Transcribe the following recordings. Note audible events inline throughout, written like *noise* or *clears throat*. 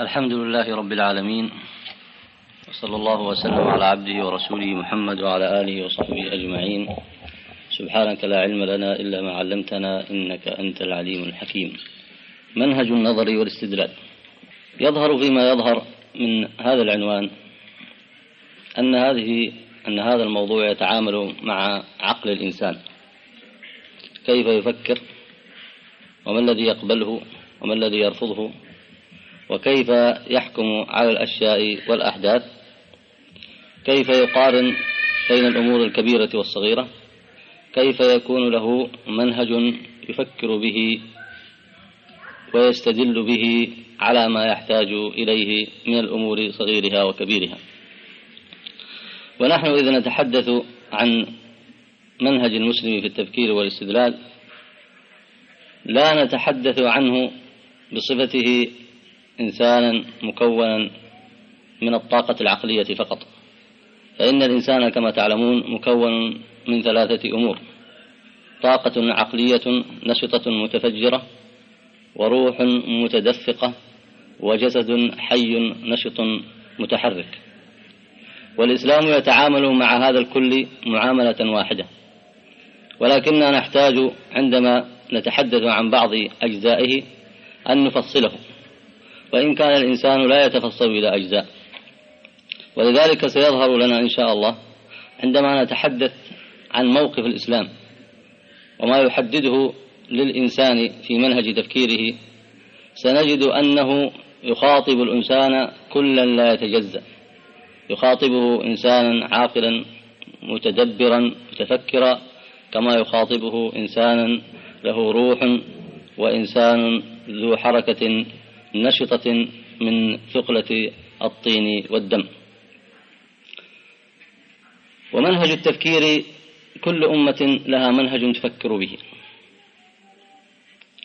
الحمد لله رب العالمين وصلى الله وسلم على عبده ورسوله محمد وعلى آله وصحبه أجمعين. سبحانك لا علم لنا إلا ما علمتنا إنك أنت العليم الحكيم. منهج النظر والاستدلال. يظهر فيما يظهر من هذا العنوان أن هذه أن هذا الموضوع يتعامل مع عقل الإنسان. كيف يفكر؟ وما الذي يقبله؟ وما الذي يرفضه؟ وكيف يحكم على الأشياء والأحداث؟ كيف يقارن بين الأمور الكبيرة والصغيرة؟ كيف يكون له منهج يفكر به ويستدل به على ما يحتاج إليه من الأمور صغيرها وكبيرها؟ ونحن إذا نتحدث عن منهج المسلم في التفكير والاستدلال لا نتحدث عنه بصفته إنسانا مكونا من الطاقة العقلية فقط. فإن الإنسان كما تعلمون مكون من ثلاثة أمور. طاقة عقلية نشطة متفجرة وروح متدفقة وجسد حي نشط متحرك. والإسلام يتعامل مع هذا الكل معاملة واحدة. ولكننا نحتاج عندما نتحدث عن بعض أجزائه أن نفصله. وإن كان الإنسان لا يتفصل إلى أجزاء. ولذلك سيظهر لنا إن شاء الله عندما نتحدث عن موقف الإسلام وما يحدده للإنسان في منهج تفكيره سنجد أنه يخاطب الإنسان كلا لا يتجزأ. يخاطبه إنسانا عاقلا متدبرا متفكرا كما يخاطبه إنسانا له روح وإنسان ذو حركة نشطة من ثقلة الطين والدم. ومنهج التفكير كل أمة لها منهج تفكر به.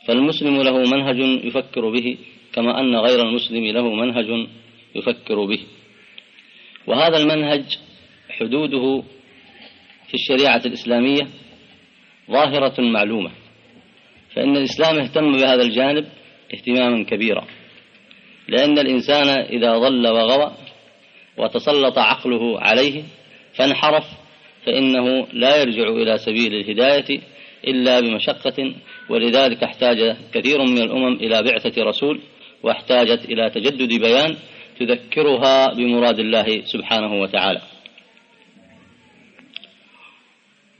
فالمسلم له منهج يفكر به كما أن غير المسلم له منهج يفكر به. وهذا المنهج حدوده في الشريعة الإسلامية ظاهرة معلومة. فإن الإسلام اهتم بهذا الجانب اهتماما كبيرا. لأن الإنسان إذا ضل وغوى وتسلط عقله عليه فانحرف فإنه لا يرجع إلى سبيل الهداية إلا بمشقة ولذلك احتاج كثير من الأمم إلى بعثة رسول واحتاجت إلى تجدد بيان تذكرها بمراد الله سبحانه وتعالى.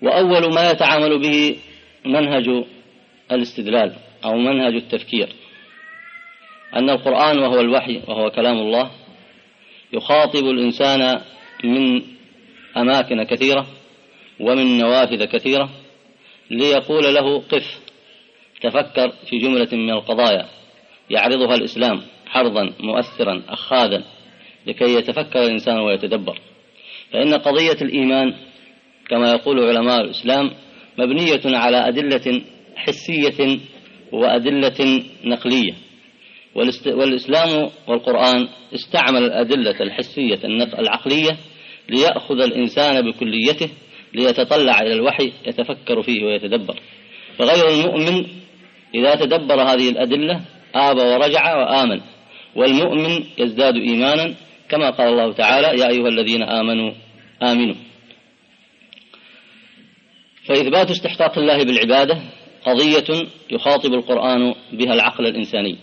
وأول ما يتعامل به منهج الاستدلال أو منهج التفكير. أن القرآن وهو الوحي وهو كلام الله يخاطب الإنسان من أماكن كثيرة ومن نوافذ كثيرة ليقول له قف تفكر في جملة من القضايا يعرضها الإسلام حرضا مؤثرا أخاذا لكي يتفكر الإنسان ويتدبر. فإن قضية الإيمان كما يقول علماء الإسلام مبنية على أدلة حسية وأدلة نقلية. والإسلام والقرآن استعمل الأدلة الحسية العقلية ليأخذ الإنسان بكليته ليتطلع إلى الوحي يتفكر فيه ويتدبر. فغير المؤمن إذا تدبر هذه الأدلة آب ورجع وآمن. والمؤمن يزداد إيمانا كما قال الله تعالى يا أيها الذين آمنوا آمنوا. فإثبات استحقاق الله بالعبادة قضية يخاطب القرآن بها العقل الإنساني.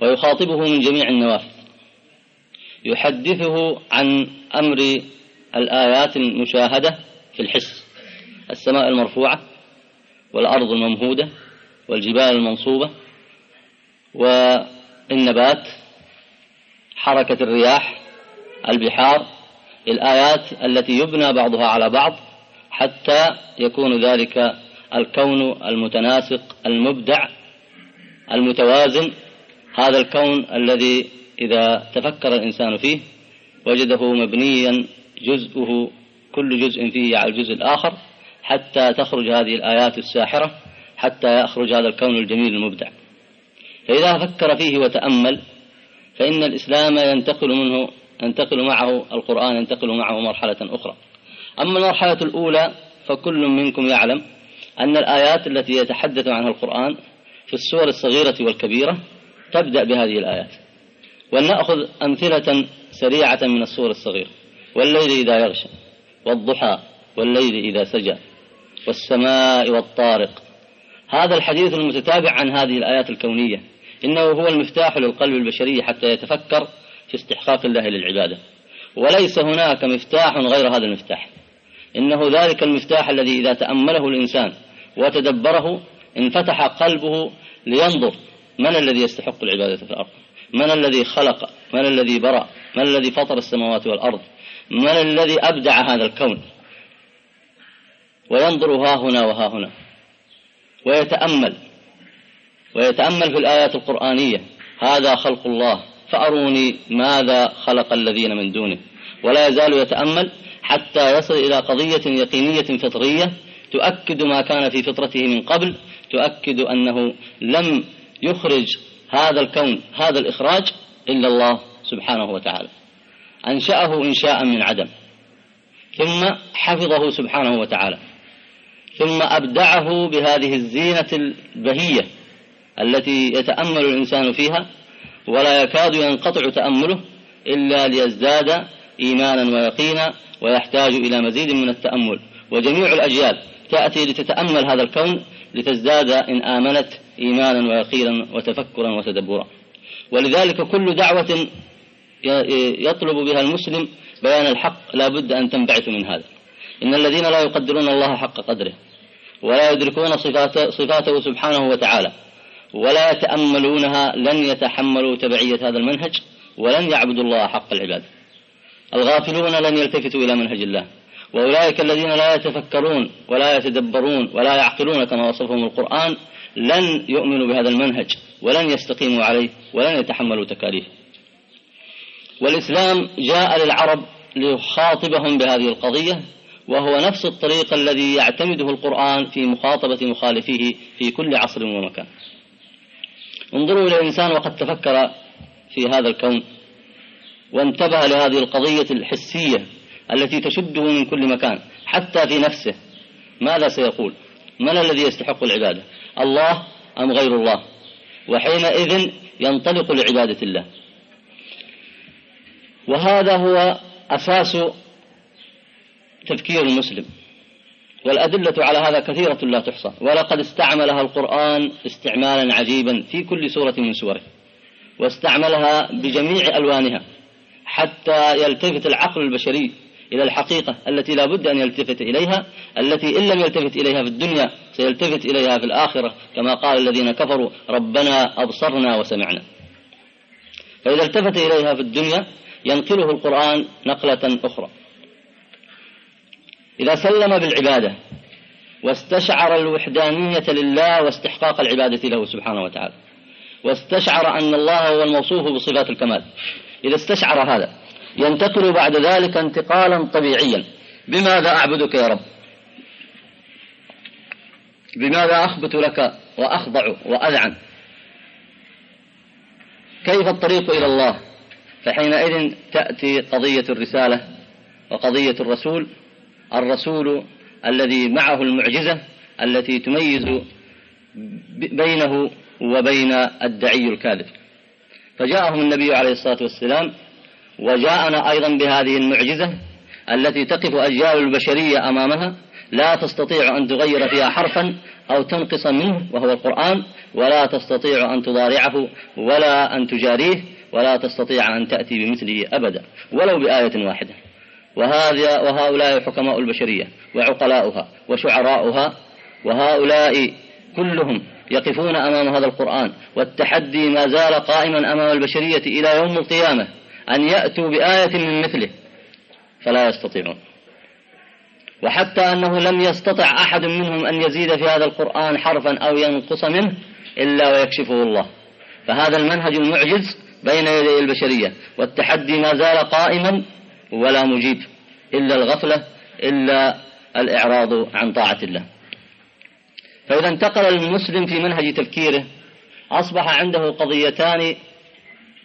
ويخاطبه من جميع النوافذ يحدثه عن أمر الآيات المشاهدة في الحس السماء المرفوعة والأرض الممهودة والجبال المنصوبة والنبات حركة الرياح البحار الآيات التي يبنى بعضها على بعض حتى يكون ذلك الكون المتناسق المبدع المتوازن هذا الكون الذي إذا تفكر الإنسان فيه وجده مبنيا جزءه كل جزء فيه على الجزء الآخر حتى تخرج هذه الآيات الساحرة حتى يخرج هذا الكون الجميل المبدع. فإذا فكر فيه وتأمل فإن الإسلام ينتقل منه ينتقل معه القرآن ينتقل معه مرحلة أخرى. أما المرحلة الأولى فكل منكم يعلم أن الآيات التي يتحدث عنها القرآن في السور الصغيرة والكبيرة تبدأ بهذه الآيات. ولنأخذ أمثلة سريعة من الصور الصغيرة والليل إذا يغشى والضحى والليل إذا سجى والسماء والطارق. هذا الحديث المتتابع عن هذه الآيات الكونية. إنه هو المفتاح للقلب البشري حتى يتفكر في استحقاق الله للعبادة. وليس هناك مفتاح غير هذا المفتاح. إنه ذلك المفتاح الذي إذا تأمله الإنسان وتدبره انفتح قلبه لينظر من الذي يستحق العبادة في الأرض؟ من الذي خلق؟ من الذي برأ؟ من الذي فطر السماوات والأرض؟ من الذي أبدع هذا الكون؟ وينظر ها هنا وها هنا. ويتأمل. ويتأمل في الآيات القرآنية. هذا خلق الله. فأروني ماذا خلق الذين من دونه. ولا يزال يتأمل حتى يصل إلى قضية يقينية فطرية تؤكد ما كان في فطرته من قبل تؤكد أنه لم يخرج هذا الكون هذا الإخراج إلا الله سبحانه وتعالى. أنشأه إنشاء من عدم. ثم حفظه سبحانه وتعالى. ثم أبدعه بهذه الزينة البهية التي يتأمل الإنسان فيها ولا يكاد ينقطع تأمله إلا ليزداد إيمانا ويقينا ويحتاج إلى مزيد من التأمل. وجميع الأجيال تأتي لتتأمل هذا الكون لتزداد إن آمنت إيمانا ويقينا وتفكرا وتدبرا. ولذلك كل دعوة يطلب بها المسلم بيان الحق لا بد أن تنبعث من هذا. إن الذين لا يقدرون الله حق قدره ولا يدركون صفاته, سبحانه وتعالى ولا يتأملونها لن يتحملوا تبعية هذا المنهج ولن يعبدوا الله حق العباد الغافلون لن يلتفتوا إلى منهج الله. وأولئك الذين لا يتفكرون ولا يتدبرون ولا يعقلون كما وصفهم القرآن لن يؤمنوا بهذا المنهج ولن يستقيموا عليه ولن يتحملوا تكاليفه. والإسلام جاء للعرب ليخاطبهم بهذه القضية وهو نفس الطريق الذي يعتمده القرآن في مخاطبة مخالفيه في كل عصر ومكان. انظروا إلى الإنسان وقد تفكر في هذا الكون وانتبه لهذه القضية الحسية التي تشده من كل مكان حتى في نفسه. ماذا سيقول؟ من الذي يستحق العبادة؟ الله أم غير الله؟ وحينئذ ينطلق لعبادة الله. وهذا هو أساس تفكير المسلم. والأدلة على هذا كثيرة لا تحصى. ولقد استعملها القرآن استعمالا عجيبا في كل سورة من سورة واستعملها بجميع ألوانها حتى يلتفت العقل البشري إلى الحقيقة التي لا بد أن يلتفت إليها التي إن لم يلتفت إليها في الدنيا سيلتفت إليها في الآخرة كما قال الذين كفروا ربنا أبصرنا وسمعنا. فإذا التفت إليها في الدنيا ينقله القرآن نقلة أخرى. إذا سلم بالعبادة واستشعر الوحدانية لله واستحقاق العبادة له سبحانه وتعالى واستشعر أن الله هو الموصوف بصفات الكمال إذا استشعر هذا ينتقل بعد ذلك انتقالا طبيعيا. بماذا أعبدك يا رب؟ بماذا أخبت لك وأخضع وأذعن؟ كيف الطريق إلى الله؟ فحينئذ تأتي قضية الرسالة وقضية الرسول الرسول الذي معه المعجزة التي تميز بينه وبين الدعي الكاذب. فجاءهم النبي عليه الصلاة والسلام وجاءنا أيضا بهذه المعجزة التي تقف أجيال البشرية أمامها لا تستطيع أن تغير فيها حرفا أو تنقص منه وهو القرآن ولا تستطيع أن تضارعه ولا أن تجاريه ولا تستطيع أن تأتي بمثله أبدا ولو بآية واحدة. وهذا وهؤلاء حكماء البشرية وعقلاؤها وشعراؤها وهؤلاء كلهم يقفون أمام هذا القرآن والتحدي ما زال قائما أمام البشرية إلى يوم القيامة. أن يأتوا بآية من مثله فلا يستطيعون. وحتى أنه لم يستطع أحد منهم أن يزيد في هذا القرآن حرفا أو ينقص منه إلا ويكشفه الله. فهذا المنهج المعجز بين يدي البشرية والتحدي ما زال قائما ولا مجيب إلا الغفلة إلا الإعراض عن طاعة الله. فإذا انتقل المسلم في منهج تفكيره أصبح عنده قضيتان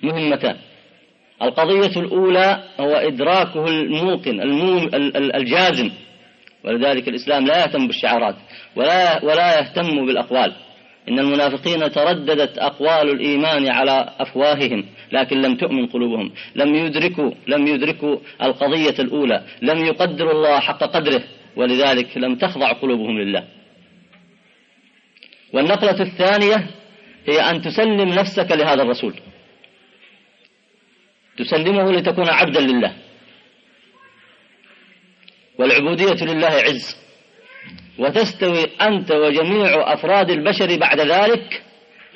مهمتان. القضية الأولى هو إدراكه الموقن الجازم. ولذلك الإسلام لا يهتم بالشعارات ولا, ولا يهتم بالأقوال. إن المنافقين ترددت أقوال الإيمان على أفواههم لكن لم تؤمن قلوبهم. لم يدركوا لم يدركوا القضية الأولى. لم يقدروا الله حق قدره ولذلك لم تخضع قلوبهم لله. والنقلة الثانية هي أن تسلم نفسك لهذا الرسول. تسلمه لتكون عبدا لله. والعبودية لله عز. وتستوي أنت وجميع أفراد البشر بعد ذلك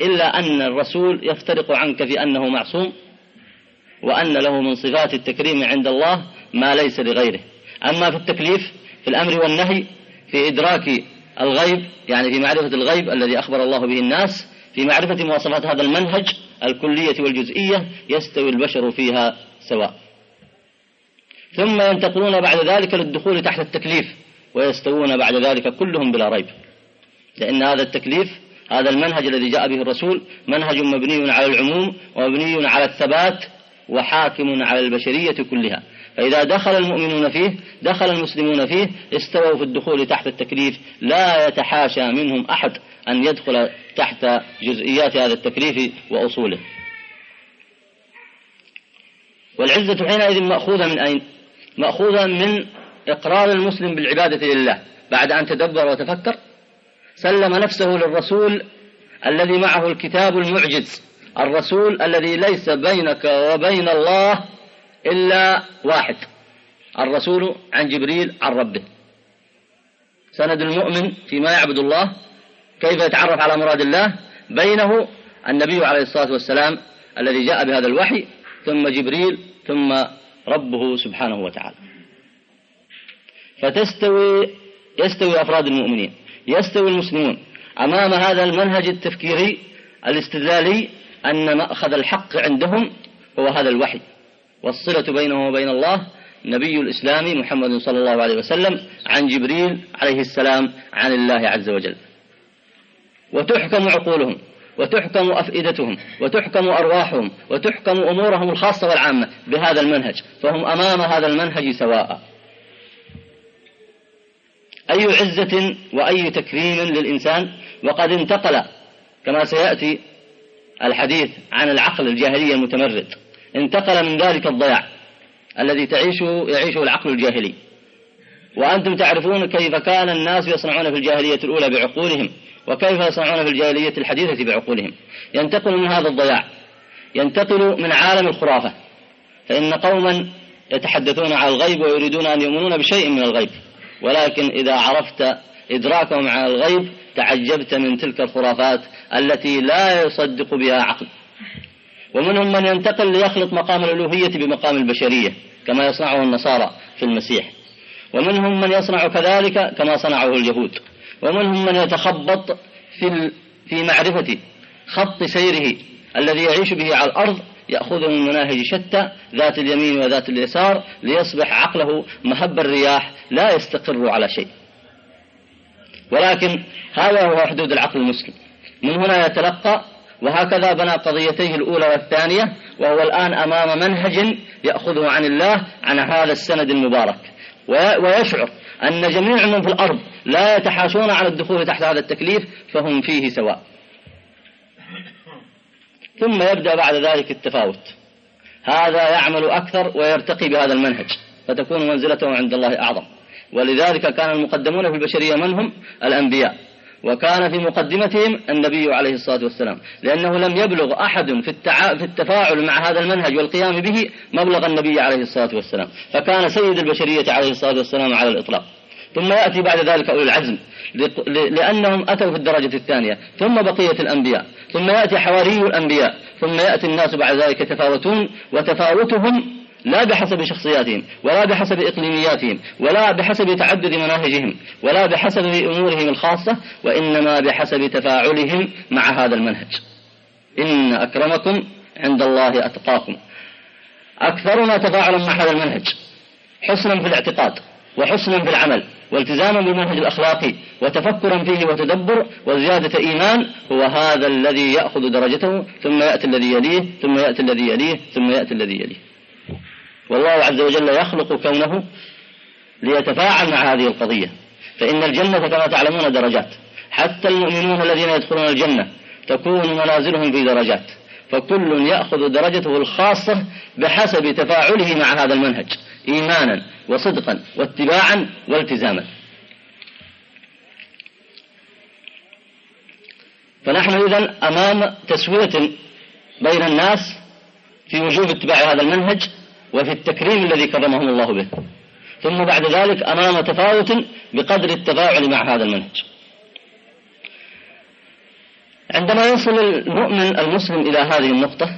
إلا أن الرسول يفترق عنك في أنه معصوم وأن له من صفات التكريم عند الله ما ليس لغيره. أما في التكليف في الأمر والنهي في إدراك الغيب يعني في معرفة الغيب الذي أخبر الله به الناس في معرفة مواصفات هذا المنهج الكلية والجزئية يستوي البشر فيها سواء. ثم ينتقلون بعد ذلك للدخول تحت التكليف ويستوون بعد ذلك كلهم بلا ريب. لأن هذا التكليف هذا المنهج الذي جاء به الرسول منهج مبني على العموم ومبني على الثبات وحاكم على البشرية كلها. فإذا دخل المؤمنون فيه دخل المسلمون فيه استووا في الدخول تحت التكليف لا يتحاشى منهم أحد. أن يدخل تحت جزئيات هذا التكليف وأصوله. والعزة حينئذ مأخوذة من أين؟ مأخوذة من إقرار المسلم بالعبادة لله. بعد أن تدبر وتفكر سلم نفسه للرسول الذي معه الكتاب المعجز الرسول الذي ليس بينك وبين الله إلا واحد الرسول عن جبريل عن ربه. سند المؤمن فيما يعبد الله كيف يتعرف على مراد الله بينه النبي عليه الصلاة والسلام الذي جاء بهذا الوحي ثم جبريل ثم ربه سبحانه وتعالى. فتستوي يستوي أفراد المؤمنين يستوي المسلمون. أمام هذا المنهج التفكيري الاستدلالي أن مأخذ الحق عندهم هو هذا الوحي. والصلة بينه وبين الله نبي الإسلام محمد صلى الله عليه وسلم عن جبريل عليه السلام عن الله عز وجل. وتحكم عقولهم وتحكم أفئدتهم وتحكم أرواحهم وتحكم أمورهم الخاصة والعامة بهذا المنهج فهم أمام هذا المنهج سواء. أي عزة وأي تكريم للإنسان؟ وقد انتقل كما سيأتي الحديث عن العقل الجاهلي المتمرد انتقل من ذلك الضياع الذي تعيشه يعيشه العقل الجاهلي. وأنتم تعرفون كيف كان الناس يصنعون في الجاهلية الأولى بعقولهم وكيف يصنعون في الجاهلية الحديثة بعقولهم؟ ينتقل من هذا الضياع ينتقل من عالم الخرافة فإن قوما يتحدثون عن الغيب ويريدون أن يؤمنون بشيء من الغيب ولكن إذا عرفت إدراكهم عن الغيب تعجبت من تلك الخرافات التي لا يصدق بها عقل. ومنهم من ينتقل ليخلط مقام الألوهية بمقام البشرية كما يصنعه النصارى في المسيح. ومنهم من يصنع كذلك كما صنعه اليهود. ومنهم من يتخبط في في معرفة خط سيره الذي يعيش به على الأرض يأخذه من مناهج شتى ذات اليمين وذات اليسار ليصبح عقله مهب الرياح لا يستقر على شيء. ولكن هذا هو حدود العقل المسلم. من هنا يتلقى وهكذا بنى قضيتيه الأولى والثانية وهو الآن أمام منهج يأخذه عن الله عن هذا السند المبارك. ويشعر أن جميع من في الأرض لا يتحاشون على الدخول تحت هذا التكليف فهم فيه سواء. ثم يبدأ بعد ذلك التفاوت. هذا يعمل أكثر ويرتقي بهذا المنهج فتكون منزلته عند الله أعظم. ولذلك كان المقدمون في البشرية من هم؟ الأنبياء. وكان في مقدمتهم النبي عليه الصلاة والسلام. لأنه لم يبلغ أحد في, التع... في التفاعل مع هذا المنهج والقيام به مبلغ النبي عليه الصلاة والسلام. فكان سيد البشرية عليه الصلاة والسلام على الإطلاق. ثم يأتي بعد ذلك أولي العزم لأنهم أتوا في الدرجة الثانية. ثم بقية الأنبياء. ثم يأتي حواري الأنبياء. ثم يأتي الناس بعد ذلك يتفاوتون وتفاوتهم لا بحسب شخصياتهم ولا بحسب إقليمياتهم ولا بحسب تعدد مناهجهم ولا بحسب أمورهم الخاصة وإنما بحسب تفاعلهم مع هذا المنهج. إن أكرمكم عند الله أتقاكم. أكثرنا تفاعلا مع هذا المنهج حسنا في الاعتقاد وحسنا في العمل والتزاما بالمنهج الأخلاقي وتفكرا فيه وتدبر وزيادة إيمان هو هذا الذي يأخذ درجته ثم يأتي الذي يليه ثم يأتي الذي يليه ثم يأتي الذي يليه. والله عز وجل يخلق كونه ليتفاعل مع هذه القضية. فإن الجنة كما تعلمون درجات. حتى المؤمنون الذين يدخلون الجنة تكون منازلهم في درجات. فكل يأخذ درجته الخاصة بحسب تفاعله مع هذا المنهج. إيمانا وصدقا واتباعا والتزاما. فنحن إذا أمام تسوية بين الناس في وجوب اتباع هذا المنهج وفي التكريم الذي كرمهم الله به. ثم بعد ذلك أمام تفاوت بقدر التفاعل مع هذا المنهج. عندما يصل المؤمن المسلم إلى هذه النقطة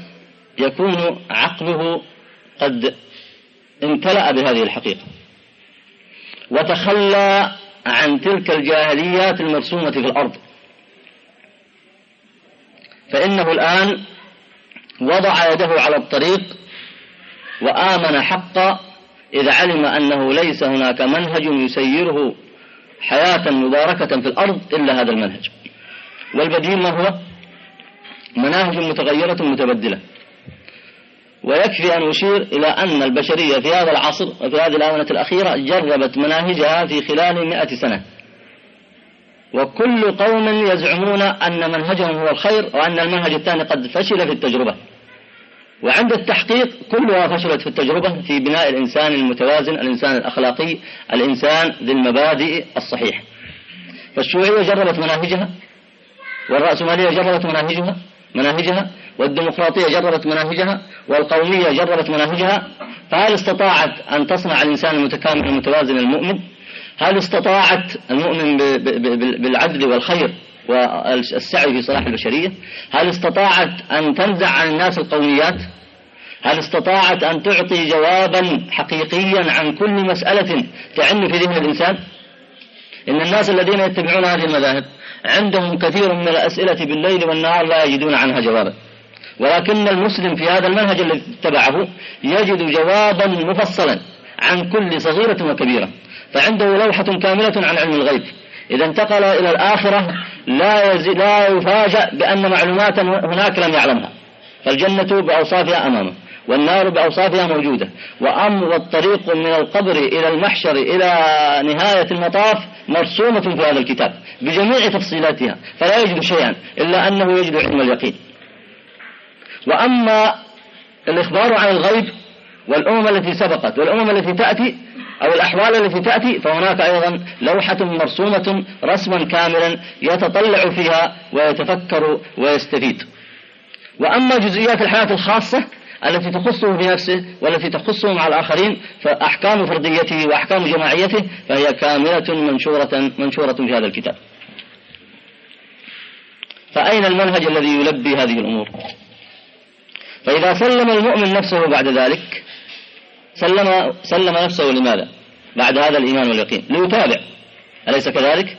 يكون عقله قد امتلأ بهذه الحقيقة. وتخلى عن تلك الجاهليات المرسومة في الأرض. فإنه الآن وضع يده على الطريق وآمن حقا إذا علم أنه ليس هناك منهج يسيره حياة مباركة في الأرض إلا هذا المنهج. والبديل ما هو؟ مناهج متغيرة متبدلة. ويكفي أن أشير إلى أن البشرية في هذا العصر وفي هذه الآونة الأخيرة جربت مناهجها في خلال مئة سنة. وكل قوم يزعمون أن منهجهم هو الخير وأن المنهج الثاني قد فشل في التجربة. وعند التحقيق كلها فشلت في التجربة في بناء الإنسان المتوازن الإنسان الأخلاقي الإنسان ذي المبادئ الصحيحة. فالشيوعية جربت مناهجها والرأسمالية جربت مناهجها مناهجها والديمقراطية جربت مناهجها والقومية جربت مناهجها. فهل استطاعت أن تصنع الإنسان المتكامل المتوازن المؤمن؟ هل استطاعت المؤمن بالعدل والخير؟ والسعي في صلاح البشرية؟ هل استطاعت أن تنزع عن الناس القوميات؟ هل استطاعت أن تعطي جوابا حقيقيا عن كل مسألة تعن في ذهن الإنسان؟ إن الناس الذين يتبعون هذه المذاهب عندهم كثير من الأسئلة بالليل والنهار لا يجدون عنها جوابا. ولكن المسلم في هذا المنهج الذي اتبعه يجد جوابا مفصلا عن كل صغيرة وكبيرة. فعنده لوحة كاملة عن علم الغيب. إذا انتقل إلى الآخرة لا, لا يفاجأ بأن معلومات هناك لم يعلمها. فالجنة بأوصافها أمامه والنار بأوصافها موجودة. وأمر الطريق من القبر إلى المحشر إلى نهاية المطاف مرسومة في هذا الكتاب بجميع تفصيلاتها فلا يجد شيئا إلا أنه يجد علم اليقين. وأما الإخبار عن الغيب والأمم التي سبقت والأمم التي تأتي أو الأحوال التي تأتي فهناك أيضا لوحة مرسومة رسما كاملا يتطلع فيها ويتفكر ويستفيد. وأما جزئيات الحياة الخاصة التي تخصه بنفسه والتي تخصه مع الآخرين فأحكام فرديته وأحكام جماعيته فهي كاملة منشورة, منشورة في هذا الكتاب. فأين المنهج الذي يلبي هذه الأمور؟ فإذا سلم المؤمن نفسه بعد ذلك سلم, سلم نفسه لماذا؟ بعد هذا الإيمان واليقين. ليتابع. أليس كذلك؟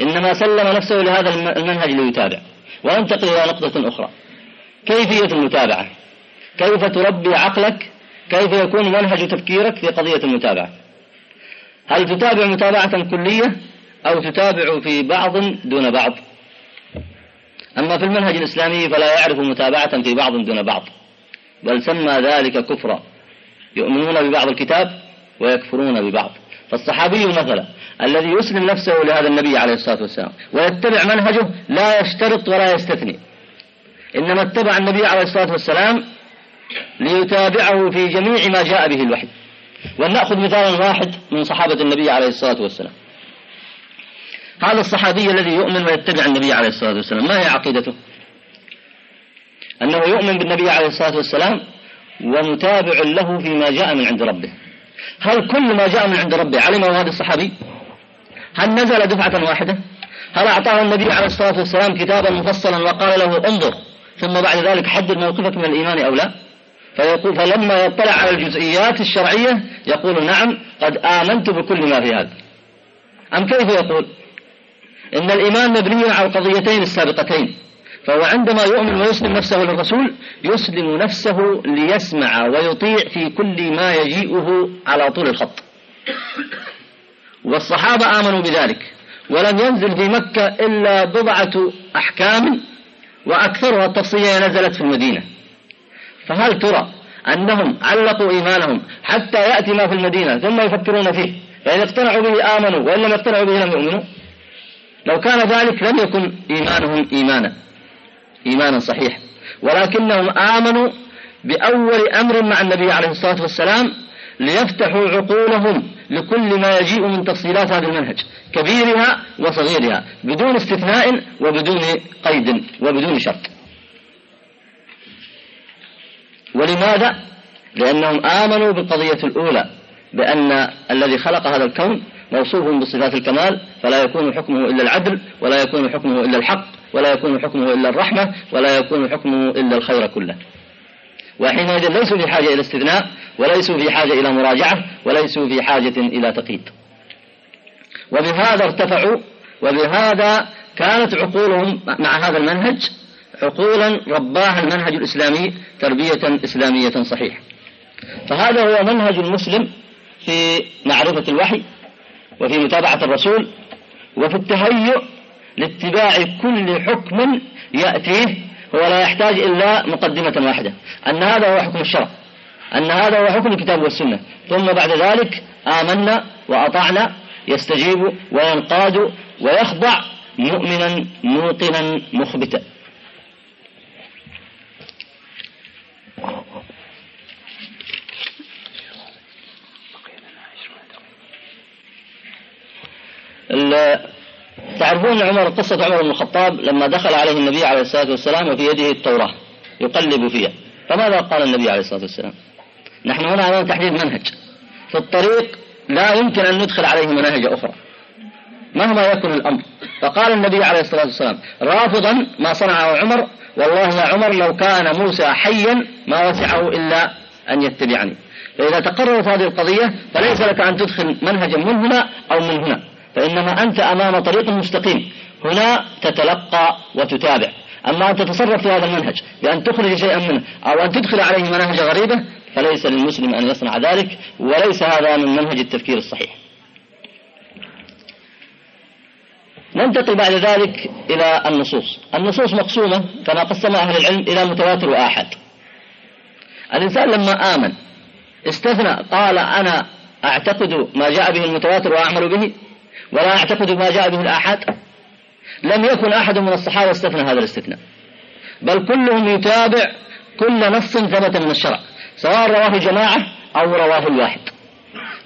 إنما سلم نفسه لهذا المنهج ليتابع. وأنتقل إلى نقطة أخرى. كيفية المتابعة؟ كيف تربي عقلك؟ كيف يكون منهج تفكيرك في قضية المتابعة؟ هل تتابع متابعة كلية أو تتابع في بعض دون بعض؟ أما في المنهج الإسلامي فلا يعرف متابعة في بعض دون بعض بل سمى ذلك كفرا. يؤمنون ببعض الكتاب ويكفرون ببعض. فالصحابي مثلا الذي يسلم نفسه لهذا النبي عليه الصلاة والسلام ويتبع منهجه لا يشترط ولا يستثني. إنما اتبع النبي عليه الصلاة والسلام ليتابعه في جميع ما جاء به الوحي. ولنأخذ مثالا واحد من صحابة النبي عليه الصلاة والسلام. هذا الصحابي الذي يؤمن ويتبع النبي عليه الصلاة والسلام ما هي عقيدته؟ أنه يؤمن بالنبي عليه الصلاة والسلام ومتابع له فيما جاء من عند ربه. هل كل ما جاء من عند ربه علمه هذا الصحابي؟ هل نزل دفعة واحدة؟ هل أعطاه النبي عليه الصلاة والسلام كتابا مفصلا وقال له انظر ثم بعد ذلك حدد موقفك من الإيمان أو لا؟ فيقول فلما يطلع على الجزئيات الشرعية يقول نعم قد آمنت بكل ما في هذا. أم كيف يقول؟ إن الإيمان مبني على القضيتين السابقتين. فهو عندما يؤمن ويسلم نفسه للرسول يسلم نفسه ليسمع ويطيع في كل ما يجيئه على طول الخط. والصحابة آمنوا بذلك ولم ينزل في مكة إلا بضعة أحكام وأكثرها التفصيلية نزلت في المدينة. فهل ترى أنهم علقوا إيمانهم حتى يأتي ما في المدينة ثم يفكرون فيه؟ فإن اقتنعوا به آمنوا وإن لم يقتنعوا به لم يؤمنوا. لو كان ذلك لم يكن إيمانهم إيمانا. إيمانا صحيحا ولكنهم آمنوا بأول أمر مع النبي عليه الصلاة والسلام ليفتحوا عقولهم لكل ما يجيء من تفصيلات هذا المنهج كبيرها وصغيرها بدون استثناء وبدون قيد وبدون شرط ولماذا؟ لأنهم آمنوا بالقضية الأولى بأن الذي خلق هذا الكون موصوف بصفات الكمال فلا يكون حكمه إلا العدل ولا يكون حكمه إلا الحق ولا يكون حكمه إلا الرحمة ولا يكون حكمه إلا الخير كله. وحينئذ ليسوا في حاجة إلى استثناء وليسوا في حاجة إلى مراجعة وليسوا في حاجة إلى تقييد. وبهذا ارتفعوا وبهذا كانت عقولهم مع هذا المنهج عقولا رباها المنهج الإسلامي تربية إسلامية صحيحة. فهذا هو منهج المسلم في معرفة الوحي وفي متابعة الرسول وفي التهيؤ لاتباع كل حكم يأتيه هو لا يحتاج إلا مقدمة واحدة. أن هذا هو حكم الشرع. أن هذا هو حكم الكتاب والسنة. ثم بعد ذلك آمنا وأطعنا يستجيب وينقاد ويخضع مؤمنا موقنا مخبتا. تعرفون عمر قصة عمر بن الخطاب لما دخل عليه النبي عليه الصلاة والسلام وفي يده التوراة يقلب فيها. فماذا قال النبي عليه الصلاة والسلام؟ نحن هنا أمام تحديد منهج. في الطريق لا يمكن أن ندخل عليه مناهج أخرى. مهما يكن الأمر. فقال النبي عليه الصلاة والسلام رافضا ما صنعه عمر والله يا عمر لو كان موسى حيا ما وسعه إلا أن يتبعني. فإذا تقررت هذه القضية فليس لك أن تدخل منهجا من هنا أو من هنا. فإنما أنت أمام طريق مستقيم. هنا تتلقى وتتابع. أما أن تتصرف في هذا المنهج بأن تخرج شيئا منه أو أن تدخل عليه مناهج غريبة فليس للمسلم أن يصنع ذلك وليس هذا من منهج التفكير الصحيح. ننتقل بعد ذلك إلى النصوص. النصوص مقسومة كما قسم أهل العلم إلى متواتر وآحاد الإنسان لما آمن استثنى قال أنا أعتقد ما جاء به المتواتر وأعمل به ولا أعتقد ما جاء به الآحاد لم يكن أحد من الصحابة استثنى هذا الاستثناء. بل كلهم يتابع كل نص ثبت من الشرع سواء رواه جماعة أو رواه الواحد.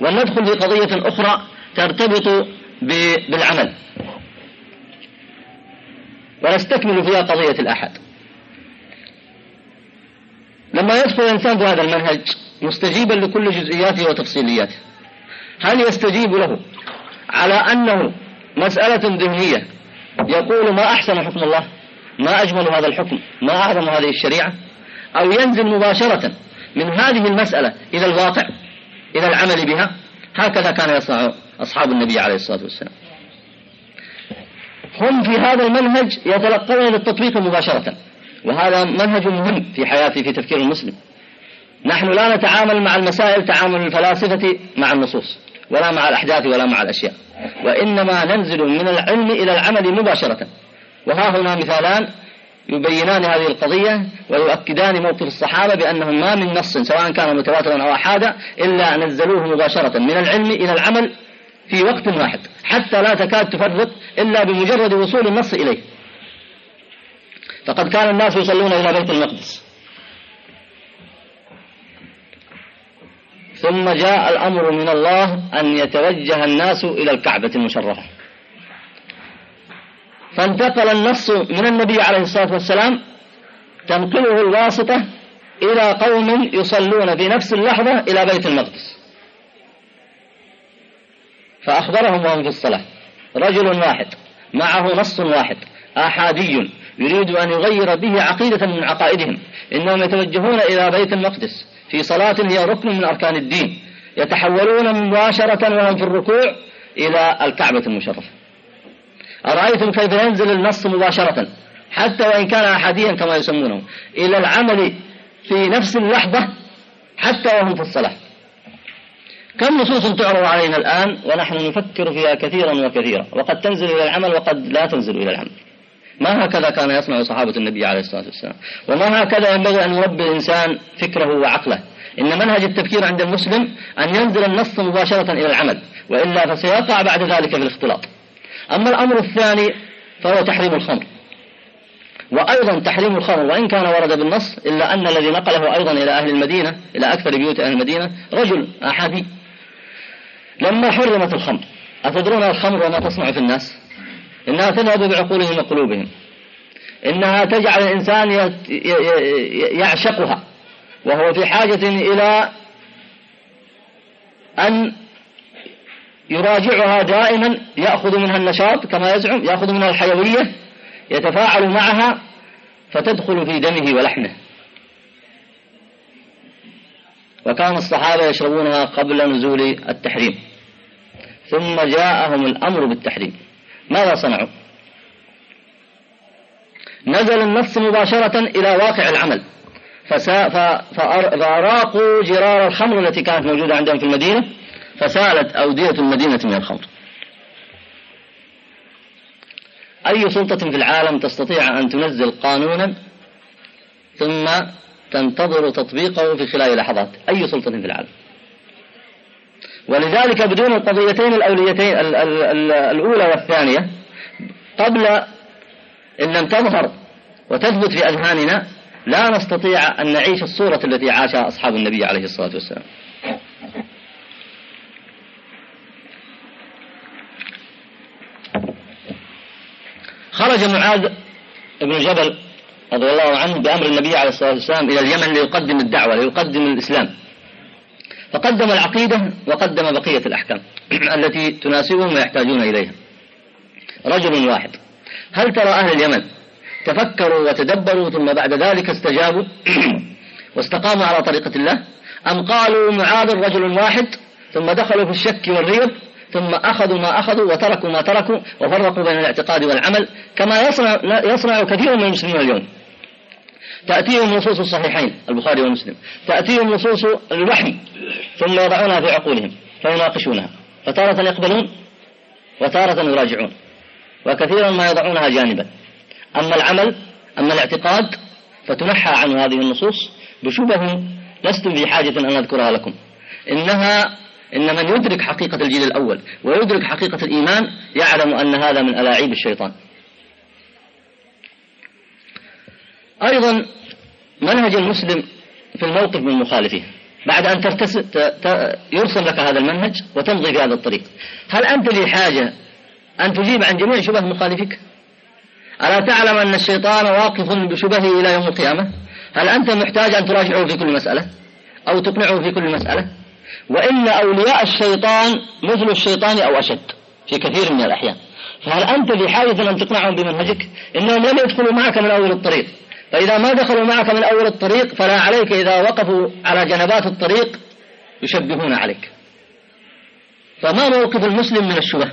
وندخل في قضية أخرى ترتبط بالعمل. ونستكمل فيها قضية الأحد. لما يدخل الإنسان في هذا المنهج مستجيبا لكل جزئياته وتفصيلياته. هل يستجيب له؟ على أنه مسألة ذهنية. يقول ما أحسن حكم الله؟ ما أجمل هذا الحكم؟ ما أعظم هذه الشريعة؟ أو ينزل مباشرة من هذه المسألة إلى الواقع إلى العمل بها؟ هكذا كان يصنع أصحاب النبي عليه الصلاة والسلام. هم في هذا المنهج يتلقون للتطبيق مباشرة وهذا منهج مهم في حياتي في تفكير المسلم. نحن لا نتعامل مع المسائل تعامل الفلاسفة مع النصوص. ولا مع الأحداث ولا مع الأشياء. وإنما ننزل من العلم إلى العمل مباشرة. وها هنا مثالان يبينان هذه القضية ويؤكدان موقف الصحابة بأنهم ما من نص سواء كان متواترا أو أحادا إلا نزلوه مباشرة من العلم إلى العمل في وقت واحد. حتى لا تكاد تفرق إلا بمجرد وصول النص إليه. فقد كان الناس يصلون إلى بيت المقدس. ثم جاء الأمر من الله أن يتوجه الناس إلى الكعبة المشرفة. فانتقل النص من النبي عليه الصلاة والسلام تنقله الواسطة إلى قوم يصلون في نفس اللحظة إلى بيت المقدس. فأخبرهم وهم في الصلاة. رجل واحد معه نص واحد آحادي يريد أن يغير به عقيدة من عقائدهم إنهم يتوجهون إلى بيت المقدس. في صلاة هي ركن من أركان الدين يتحولون مباشرة وهم في الركوع إلى الكعبة المشرفة. أرأيتم كيف ينزل النص مباشرة؟ حتى وإن كان أحاديا كما يسمونه إلى العمل في نفس اللحظة حتى وهم في الصلاة. كم نصوص تعرض علينا الآن ونحن نفكر فيها كثيرا وكثيرا؟ وقد تنزل إلى العمل وقد لا تنزل إلى العمل. ما هكذا كان يصنع صحابة النبي عليه الصلاة والسلام. وما هكذا ينبغي أن يربي الإنسان فكره وعقله. إن منهج التفكير عند المسلم أن ينزل النص مباشرة إلى العمل وإلا فسيقع بعد ذلك في الاختلاط. أما الأمر الثاني فهو تحريم الخمر. وأيضا تحريم الخمر وإن كان ورد بالنص إلا أن الذي نقله أيضا إلى أهل المدينة إلى أكثر بيوت أهل المدينة رجل أحادي. لما حرمت الخمر أتدرون الخمر وما تصنع في الناس؟ إنها تذهب بعقولهم وقلوبهم. إنها تجعل الإنسان يعشقها. وهو في حاجة إلى أن يراجعها دائما يأخذ منها النشاط كما يزعم يأخذ منها الحيوية يتفاعل معها فتدخل في دمه ولحمه. وكان الصحابة يشربونها قبل نزول التحريم. ثم جاءهم الأمر بالتحريم. ماذا صنعوا؟ نزل النص مباشرة إلى واقع العمل. فأراقوا جرار الخمر التي كانت موجودة عندهم في المدينة فسألت أودية المدينة من الخمر. أي سلطة في العالم تستطيع أن تنزل قانونا ثم تنتظر تطبيقه في خلال لحظات؟ أي سلطة في العالم؟ ولذلك بدون القضيتين الأوليتين الأولى والثانية قبل إن لم تظهر وتثبت في أذهاننا لا نستطيع أن نعيش الصورة التي عاشها أصحاب النبي عليه الصلاة والسلام. خرج معاذ بن جبل رضي الله عنه بأمر النبي عليه الصلاة والسلام إلى اليمن ليقدم الدعوة ليقدم الإسلام. فقدم العقيدة وقدم بقية الأحكام *clears throat* التي تناسبهم ويحتاجون إليها. رجل واحد هل ترى أهل اليمن تفكروا وتدبروا ثم بعد ذلك استجابوا *clears throat* واستقاموا على طريقة الله؟ أم قالوا معاذ رجل واحد ثم دخلوا في الشك والريب ثم أخذوا ما أخذوا وتركوا ما تركوا وفرقوا بين الاعتقاد والعمل كما يصنع, يصنع كثير من المسلمين اليوم. تأتيهم نصوص الصحيحين البخاري ومسلم. تأتيهم نصوص الوحي ثم يضعونها في عقولهم فيناقشونها. فتارة يقبلون وتارة يراجعون وكثيرا ما يضعونها جانبا. أما العمل أما الاعتقاد فتنحى عنه هذه النصوص بشبه لستم في حاجة أن أذكرها لكم. إنها إن من يدرك حقيقة الجيل الأول ويدرك حقيقة الإيمان يعلم أن هذا من ألاعيب الشيطان. أيضا منهج المسلم في الموقف من مخالفه. بعد أن. يرسم لك هذا المنهج وتمضي في هذا الطريق. هل أنت لي حاجة أن تجيب عن جميع شبه مخالفك؟ ألا تعلم أن الشيطان واقف بشبهه إلى يوم القيامة؟ هل أنت محتاج أن تراجعه في كل مسألة؟ أو تقنعه في كل مسألة؟ وإن أولياء الشيطان مثل الشيطان أو أشد في كثير من الأحيان. فهل أنت في حاجة أن تقنعهم بمنهجك؟ إنهم لم يدخلوا معك من أول الطريق. فإذا ما دخلوا معك من أول الطريق فلا عليك إذا وقفوا على جنبات الطريق يشبهون عليك. فما موقف المسلم من الشبه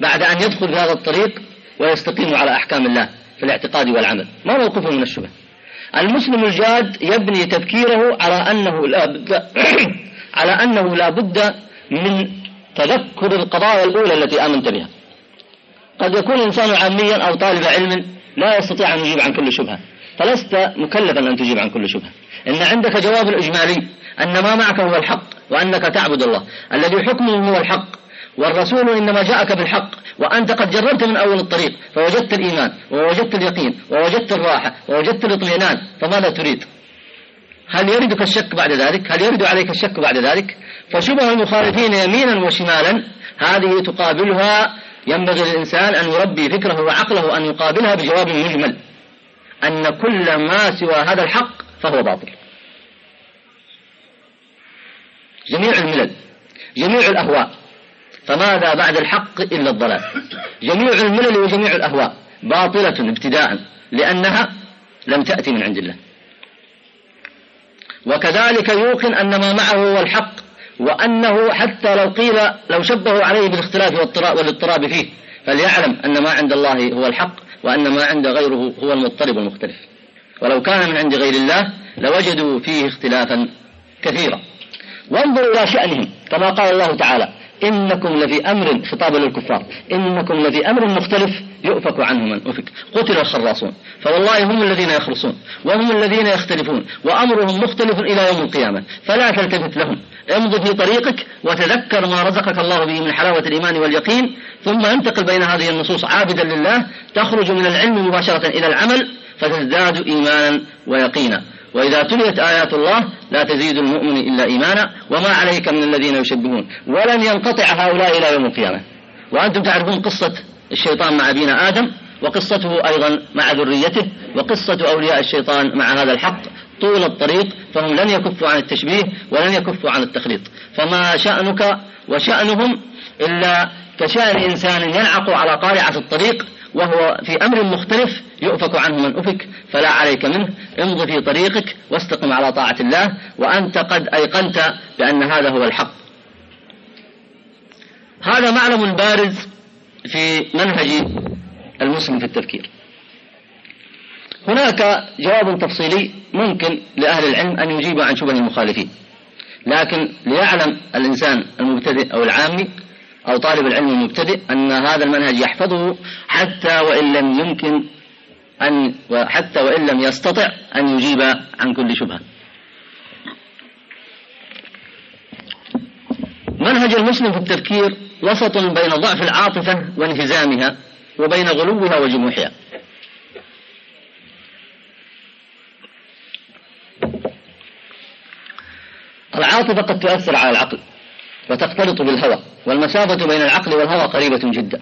بعد أن يدخل في هذا الطريق ويستقيم على أحكام الله في الاعتقاد والعمل. ما موقفه من الشبه. المسلم الجاد يبني تفكيره على أنه لا بد *coughs* على أنه لا بد من تذكر القضايا الأولى التي آمنت بها. قد يكون الإنسان عاميا أو طالب علم لا يستطيع أن يجيب عن كل شبهة. فلست مكلفا أن تجيب عن كل شبهة. إن عندك جواب الإجمالي أن ما معك هو الحق وأنك تعبد الله. الذي حكمه هو الحق والرسول إنما جاءك بالحق وأنت قد جربت من أول الطريق فوجدت الإيمان ووجدت اليقين ووجدت الراحة ووجدت الاطمئنان فماذا تريد؟ هل يردك الشك بعد ذلك؟ هل يرد عليك الشك بعد ذلك؟ فشبه المخالفين يمينا وشمالا هذه تقابلها ينبغي للإنسان أن يربي فكره وعقله أن يقابلها بجواب مجمل. أن كل ما سوى هذا الحق فهو باطل. جميع الملل جميع الأهواء فماذا بعد الحق إلا الضلال؟ جميع الملل وجميع الأهواء باطلة ابتداء لأنها لم تأتي من عند الله. وكذلك يوقن أن ما معه هو الحق وأنه حتى لو قيل لو شبهوا عليه بالاختلاف والإضطراب فيه فليعلم أن ما عند الله هو الحق وأن ما عند غيره هو المضطرب المختلف. ولو كان من عند غير الله لوجدوا فيه اختلافا كثيرا. وانظروا إلى شأنهم. كما قال الله تعالى إنكم لفي أمر خطابا للكفار. إنكم لفي أمر مختلف يؤفك عنه من أفك. قتل الخراصون. فوالله هم الذين يخرصون. وهم الذين يختلفون. وأمرهم مختلف إلى يوم القيامة. فلا تلتفت لهم. امض في طريقك وتذكر ما رزقك الله به من حلاوة الإيمان واليقين ثم انتقل بين هذه النصوص عابدا لله تخرج من العلم مباشرة إلى العمل فتزداد إيمانا ويقينا. وإذا تليت آيات الله لا تزيد المؤمن إلا إيمانا وما عليك من الذين يشبهون. ولن ينقطع هؤلاء إلى يوم القيامة. وأنتم تعرفون قصة الشيطان مع أبينا آدم وقصته أيضا مع ذريته وقصة أولياء الشيطان مع هذا الحق. طول الطريق فهم لن يكفوا عن التشبيه ولن يكفوا عن التخليط. فما شأنك وشأنهم إلا كشأن إنسان ينعق على قارعة الطريق وهو في أمر مختلف يؤفك عنه من أفك فلا عليك منه. امض في طريقك واستقم على طاعة الله وأنت قد أيقنت بأن هذا هو الحق. هذا معلم بارز في منهج المسلم في التفكير. هناك جواب تفصيلي ممكن لأهل العلم أن يجيبوا عن شبه المخالفين. لكن ليعلم الإنسان المبتدئ أو العامي أو طالب العلم المبتدئ أن هذا المنهج يحفظه حتى وإن لم يمكن أن حتى وإن لم يستطع أن يجيب عن كل شبهة. منهج المسلم في التفكير وسط بين ضعف العاطفة وانهزامها وبين غلوها وجموحها. العاطفة قد تؤثر على العقل وتختلط بالهوى والمسافة بين العقل والهوى قريبة جدا.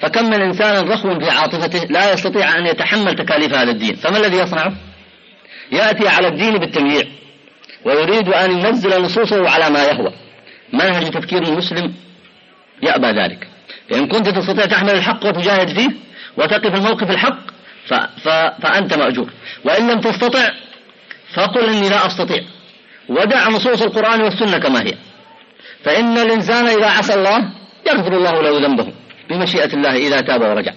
فكم من إنسان رخو في عاطفته لا يستطيع أن يتحمل تكاليف هذا الدين. فما الذي يصنعه؟ يأتي على الدين بالتمييع ويريد أن ينزل نصوصه على ما يهوى. منهج تفكير المسلم يأبى ذلك. فإن كنت تستطيع تحمل الحق وتجاهد فيه وتقف الموقف الحق ف... ف... فأنت مأجور. وإن لم تستطع فقل إني لا أستطيع. ودع نصوص القرآن والسنة كما هي. فإن الإنسان إذا عصى الله يغفر الله له ذنبه بمشيئة الله إذا تاب ورجع.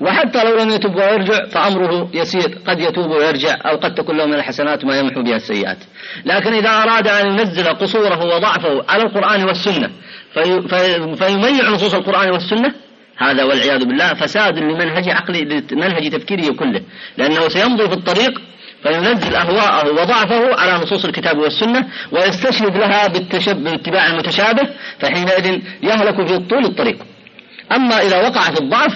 وحتى لو لم يتب ويرجع فأمره يسير قد يتوب ويرجع أو قد تكون له من الحسنات ما يمحو بها السيئات. لكن إذا أراد أن ينزل قصوره وضعفه على القرآن والسنة في في فيميع نصوص القرآن والسنة هذا والعياذ بالله فساد لمنهج عقلي لمنهج تفكيره كله. لأنه سيمضي في الطريق فينزل أهواءه وضعفه على نصوص الكتاب والسنة ويستشهد لها باتباع المتشابه فحينئذ يهلك في طول الطريق. أما إذا وقع في الضعف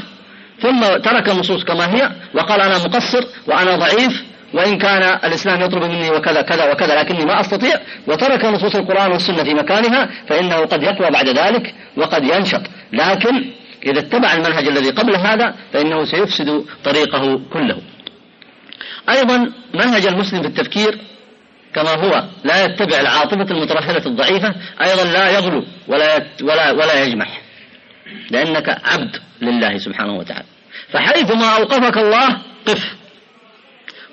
ثم ترك النصوص كما هي وقال أنا مقصر وأنا ضعيف وإن كان الإسلام يطلب مني وكذا كذا وكذا لكني ما أستطيع وترك نصوص القرآن والسنة في مكانها فإنه قد يقوى بعد ذلك وقد ينشط. لكن إذا اتبع المنهج الذي قبل هذا فإنه سيفسد طريقه كله. أيضا منهج المسلم في التفكير كما هو لا يتبع العاطفة المترهلة الضعيفة أيضا لا يغلو ولا ولا ولا يجمح. لأنك عبد لله سبحانه وتعالى. فحيثما أوقفك الله قف.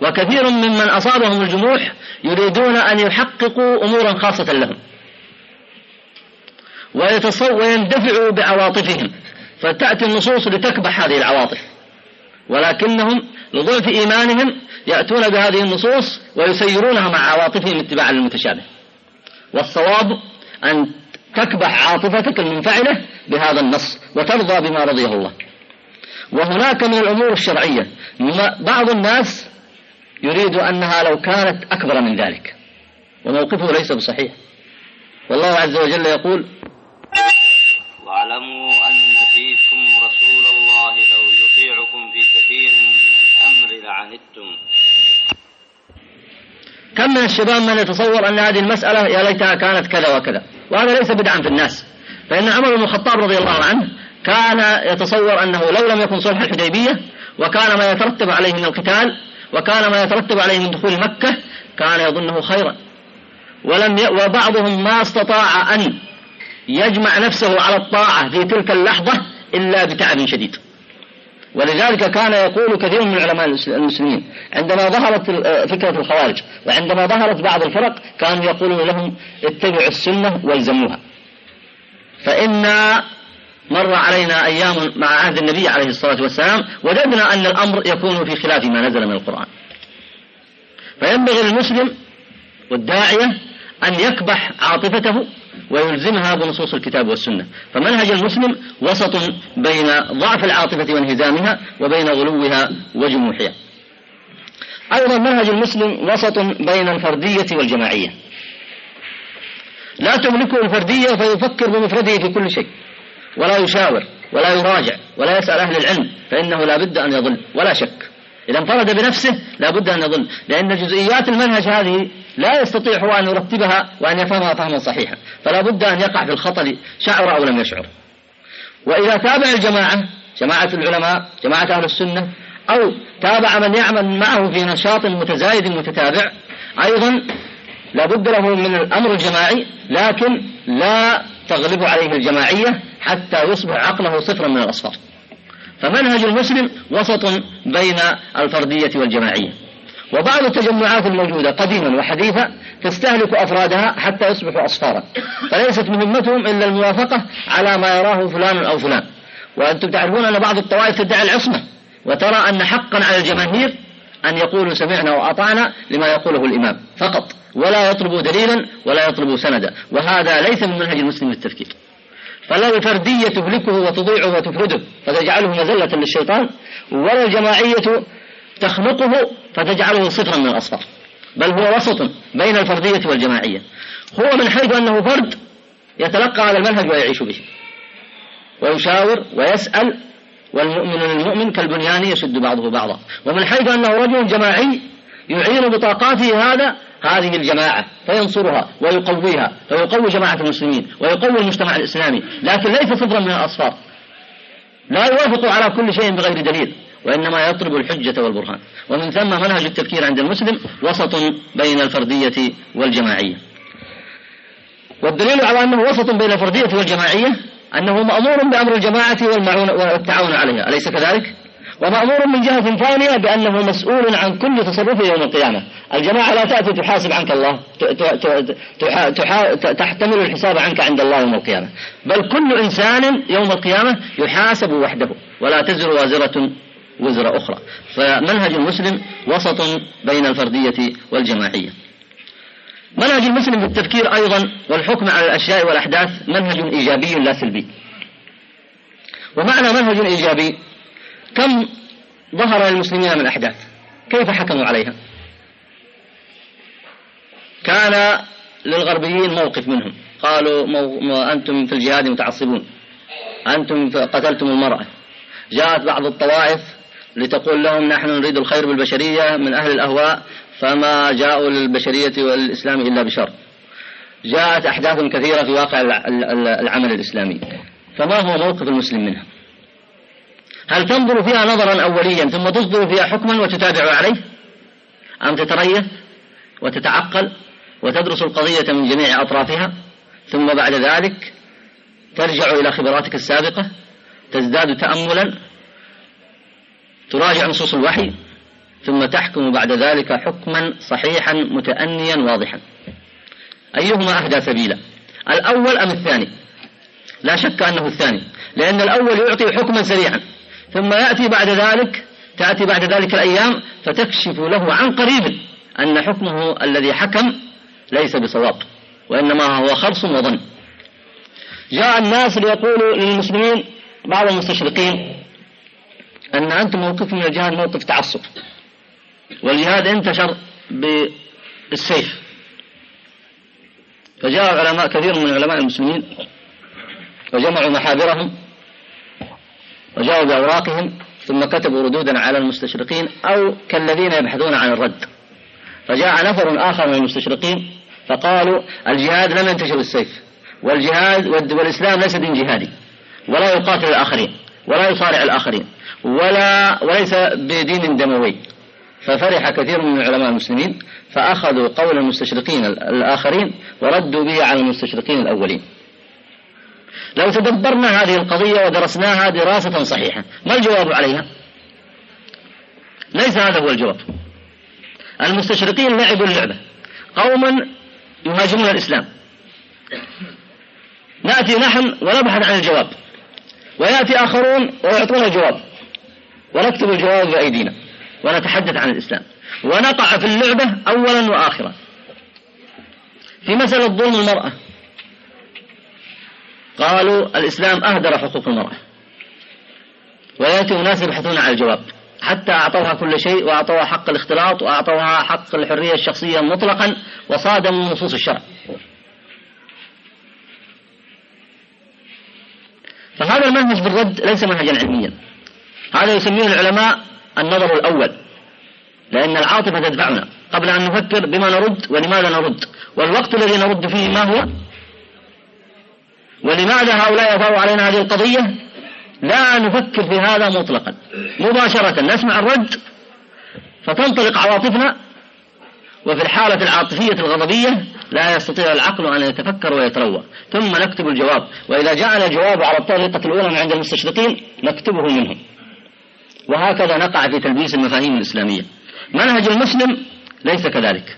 وكثير ممن أصابهم الجموح يريدون أن يحققوا أمورا خاصة لهم. ويندفعوا بعواطفهم. فتأتي النصوص لتكبح هذه العواطف. ولكنهم لضعف إيمانهم يأتون بهذه النصوص ويسيرونها مع عواطفهم اتباعا للمتشابه والصواب أن تكبح عاطفتك المنفعلة بهذا النص وترضى بما رضيه الله. وهناك من الأمور الشرعية. بعض الناس يريد أنها لو كانت أكبر من ذلك. وموقفه ليس بصحيح. والله عز وجل يقول واعلموا أن فيكم رسول الله لو يطيعكم في كثير من الأمر لعنتم كم من الشباب من يتصور أن هذه المسألة يا ليتها كانت كذا وكذا؟ وهذا ليس بدعا في الناس. فإن عمر بن الخطاب رضي الله عنه كان يتصور أنه لو لم يكن صلح الحديبية وكان ما يترتب عليه من القتال وكان ما يترتب عليه من دخول مكة كان يظنه خيرا. ولم ي... وبعضهم ما استطاع أن يجمع نفسه على الطاعة في تلك اللحظة إلا بتعب شديد. ولذلك كان يقول كثير من علماء المسلمين عندما ظهرت فكرة الخوارج وعندما ظهرت بعض الفرق كانوا يقولون لهم اتبعوا السنة والزموها. فإن مر علينا أيام مع عهد النبي عليه الصلاة والسلام وجدنا أن الأمر يكون في خلاف ما نزل من القرآن. فينبغي للمسلم والداعية أن يكبح عاطفته ويلزمها بنصوص الكتاب والسنة. فمنهج المسلم وسط بين ضعف العاطفة وانهزامها وبين غلوها وجموحها. أيضا منهج المسلم وسط بين الفردية والجماعية. لا تملكه الفردية فيفكر بمفرده في كل شيء. ولا يشاور ولا يراجع ولا يسأل أهل العلم فإنه لا بد أن يضل ولا شك. إذا انفرد بنفسه لا بد أن يضل لأن جزئيات المنهج هذه لا يستطيع هو أن يرتبها وأن يفهمها فهما صحيحا فلا بد أن يقع في الخطل شعر أو لم يشعر. وإذا تابع الجماعة جماعة العلماء جماعة أهل السنة أو تابع من يعمل معه في نشاط متزايد متتابع أيضا لا بد له من الأمر الجماعي لكن لا تغلب عليه الجماعية حتى يصبح عقله صفرا من الأصفار. فمنهج المسلم وسط بين الفردية والجماعية. وبعض التجمعات الموجودة قديما وحديثا تستهلك أفرادها حتى يصبحوا أصفارا. فليست مهمتهم إلا الموافقة على ما يراه فلان أو فلان. وأنتم تعرفون أن بعض الطوائف تدعي العصمة وترى أن حقا على الجماهير أن يقولوا سمعنا وأطعنا لما يقوله الإمام. فقط. ولا يطلبوا دليلا ولا يطلبوا سندا. وهذا ليس من منهج المسلم للتفكير. فلا الفردية تهلكه وتضيعه وتفرده فتجعله مزلة للشيطان ولا الجماعية تخلقه فتجعله صفرا من الأصفار بل هو وسط بين الفردية والجماعية. هو من حيث أنه فرد يتلقى على المنهج ويعيش به. ويشاور ويسأل والمؤمن للمؤمن كالبنيان يشد بعضه بعضا. ومن حيث أنه رجل جماعي يعين بطاقاته هذا هذه الجماعة فينصرها ويقويها فيقوي جماعة المسلمين ويقوي المجتمع الإسلامي لكن ليس صفرا من الأصفار. لا يوافق على كل شيء بغير دليل وإنما يطلب الحجة والبرهان. ومن ثم منهج التفكير عند المسلم وسط بين الفردية والجماعية. والدليل على أنه وسط بين الفردية والجماعية أنه مأمور بأمر الجماعة والتعاون عليها. أليس كذلك؟ ومأمور من جهة ثانية بأنه مسؤول عن كل تصرفه يوم القيامة. الجماعة لا تأتي تحاسب عنك الله تحتمل الحساب عنك عند الله يوم القيامة. بل كل إنسان يوم القيامة يحاسب وحده ولا تزر وازرة وزر أخرى. فمنهج المسلم وسط بين الفردية والجماعية. منهج المسلم في التفكير أيضا والحكم على الأشياء والأحداث منهج إيجابي لا سلبي. ومعنى منهج إيجابي كم ظهر للمسلمين من أحداث؟ كيف حكموا عليها؟ كان للغربيين موقف منهم. قالوا مو أنتم في الجهاد متعصبون. أنتم قتلتم المرأة. جاءت بعض الطوائف لتقول لهم نحن نريد الخير بالبشرية من أهل الأهواء فما جاءوا للبشرية والإسلام إلا بشر. جاءت أحداث كثيرة في واقع العمل الإسلامي. فما هو موقف المسلم منها؟ هل تنظر فيها نظرا أوليا ثم تصدر فيها حكما وتتابع عليه؟ أم تتريث وتتعقل وتدرس القضية من جميع أطرافها ثم بعد ذلك ترجع إلى خبراتك السابقة تزداد تأملا تراجع نصوص الوحي ثم تحكم بعد ذلك حكما صحيحا متأنيا واضحا. أيهما أهدى سبيلا؟ الأول أم الثاني؟ لا شك أنه الثاني لأن الأول يعطي حكما سريعا. ثم يأتي بعد ذلك تأتي بعد ذلك الأيام فتكشف له عن قريب أن حكمه الذي حكم ليس بصواب وإنما هو خرص وظن. جاء الناس ليقولوا للمسلمين بعض المستشرقين أن أنتم موقفكم من الجهاد موقف تعصب والجهاد انتشر بالسيف. فجاء علماء كثير من علماء المسلمين وجمعوا محابرهم وجاءوا بأوراقهم ثم كتبوا ردودا على المستشرقين أو كالذين يبحثون عن الرد. فجاء نفر آخر من المستشرقين فقالوا الجهاد لم ينتشر بالسيف والجهاد والإسلام ليس دين جهادي ولا يقاتل الآخرين ولا يصارع الآخرين ولا وليس بدين دموي. ففرح كثير من علماء المسلمين فأخذوا قول المستشرقين الآخرين وردوا به على المستشرقين الأولين. لو تدبرنا هذه القضية ودرسناها دراسة صحيحة ما الجواب عليها؟ ليس هذا هو الجواب. المستشرقين لعبوا اللعبة. قوما يهاجمون الإسلام. نأتي نحن ونبحث عن الجواب. ويأتي آخرون ويعطون الجواب. ونكتب الجواب بأيدينا ونتحدث عن الإسلام. ونقع في اللعبة أولا وآخرا. في مسألة ظلم المرأة. قالوا الإسلام أهدر حقوق المرأة. ويأتي أناس يبحثون عن الجواب. حتى أعطوها كل شيء وأعطوها حق الاختلاط وأعطوها حق الحرية الشخصية مطلقا وصادموا نصوص الشرع. فهذا المنهج بالرد ليس منهجا علميا. هذا يسميه العلماء النظر الأول. لأن العاطفة تدفعنا. قبل أن نفكر بما نرد ولماذا نرد. والوقت الذي نرد فيه ما هو؟ ولماذا هؤلاء يضعوا علينا هذه القضية؟ لا نفكر في هذا مطلقا. مباشرة نسمع الرد فتنطلق عواطفنا وفي الحالة العاطفية الغضبية لا يستطيع العقل أن يتفكر ويتروى. ثم نكتب الجواب. وإذا جاءنا الجواب على الطريقة الأولى من عند المستشرقين نكتبه منهم. وهكذا نقع في تلبيس المفاهيم الإسلامية. منهج المسلم ليس كذلك.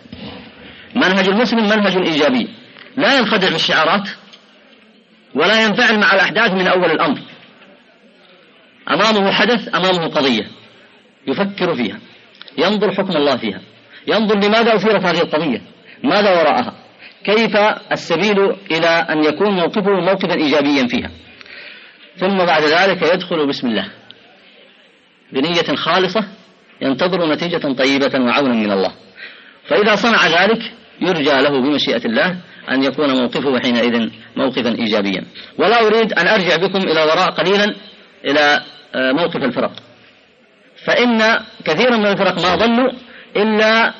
منهج المسلم منهج إيجابي. لا ينخدع بالشعارات ولا ينفعل مع الأحداث من أول الأمر. أمامه حدث أمامه قضية يفكر فيها ينظر حكم الله فيها ينظر لماذا أثيرت هذه القضية ماذا وراءها كيف السبيل إلى أن يكون موقفه موقفا إيجابيا فيها. ثم بعد ذلك يدخل بسم الله. بنية خالصة ينتظر نتيجة طيبة وعونا من الله. فإذا صنع ذلك يرجى له بمشيئة الله أن يكون موقفه حينئذ موقفا إيجابيا. ولا أريد أن أرجع بكم إلى وراء قليلا إلى آه، موقف الفرق. فإن كثيرا من الفرق ما ظنوا إلا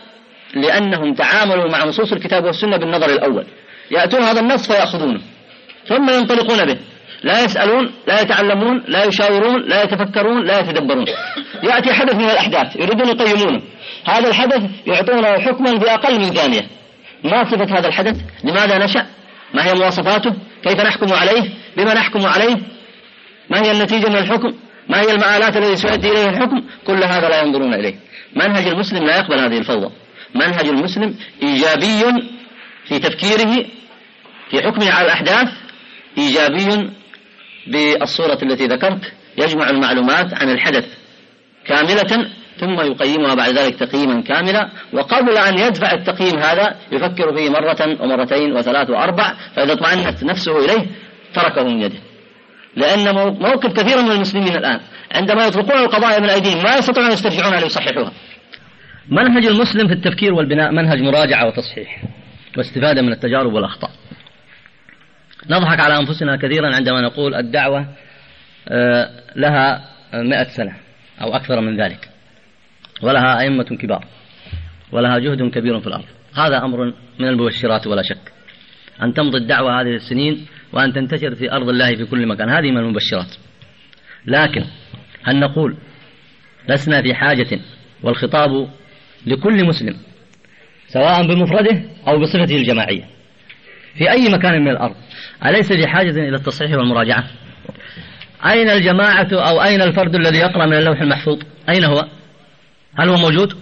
لأنهم تعاملوا مع نصوص الكتاب والسنة بالنظر الأول. يأتون هذا النص فيأخذونه ثم ينطلقون به. لا يسألون لا يتعلمون لا يشاورون لا يتفكرون لا يتدبرون. يأتي حدث من الأحداث يريدون يقيمونه. هذا الحدث يعطونه حكما في أقل من ثانية. ما صفة هذا الحدث؟ لماذا نشأ؟ ما هي مواصفاته؟ كيف نحكم عليه؟ بما نحكم عليه؟ ما هي النتيجة من الحكم؟ ما هي المآلات التي سيؤدي إليها الحكم؟ كل هذا لا ينظرون إليه. منهج المسلم لا يقبل هذه الفوضى. منهج المسلم إيجابي في تفكيره في حكمه على الأحداث إيجابي بالصورة التي ذكرت يجمع المعلومات عن الحدث كاملة ثم يقيمها بعد ذلك تقييما كاملا. وقبل أن يدفع التقييم هذا يفكر فيه مرة ومرتين وثلاث وأربع فإذا اطمأنت نفسه إليه تركه من يده. لأن موقف كثير من المسلمين الآن عندما يطلقون القضايا من أيديهم ما يستطيعون أن يسترجعونها ليصححوها منهج المسلم في التفكير والبناء منهج مراجعة وتصحيح واستفادة من التجارب والأخطاء. نضحك على أنفسنا كثيرا عندما نقول الدعوة آه، لها مئة سنة أو أكثر من ذلك. ولها أئمة كبار ولها جهد كبير في الأرض. هذا أمر من المبشرات ولا شك. أن تمضي الدعوة هذه السنين وأن تنتشر في أرض الله في كل مكان. هذه من المبشرات. لكن هل نقول لسنا في حاجة والخطاب لكل مسلم سواء بمفرده أو بصفته الجماعية في أي مكان من الأرض أليس في حاجة إلى التصحيح والمراجعة؟ أين الجماعة أو أين الفرد الذي يقرأ من اللوح المحفوظ؟ أين هو؟ هل هو موجود؟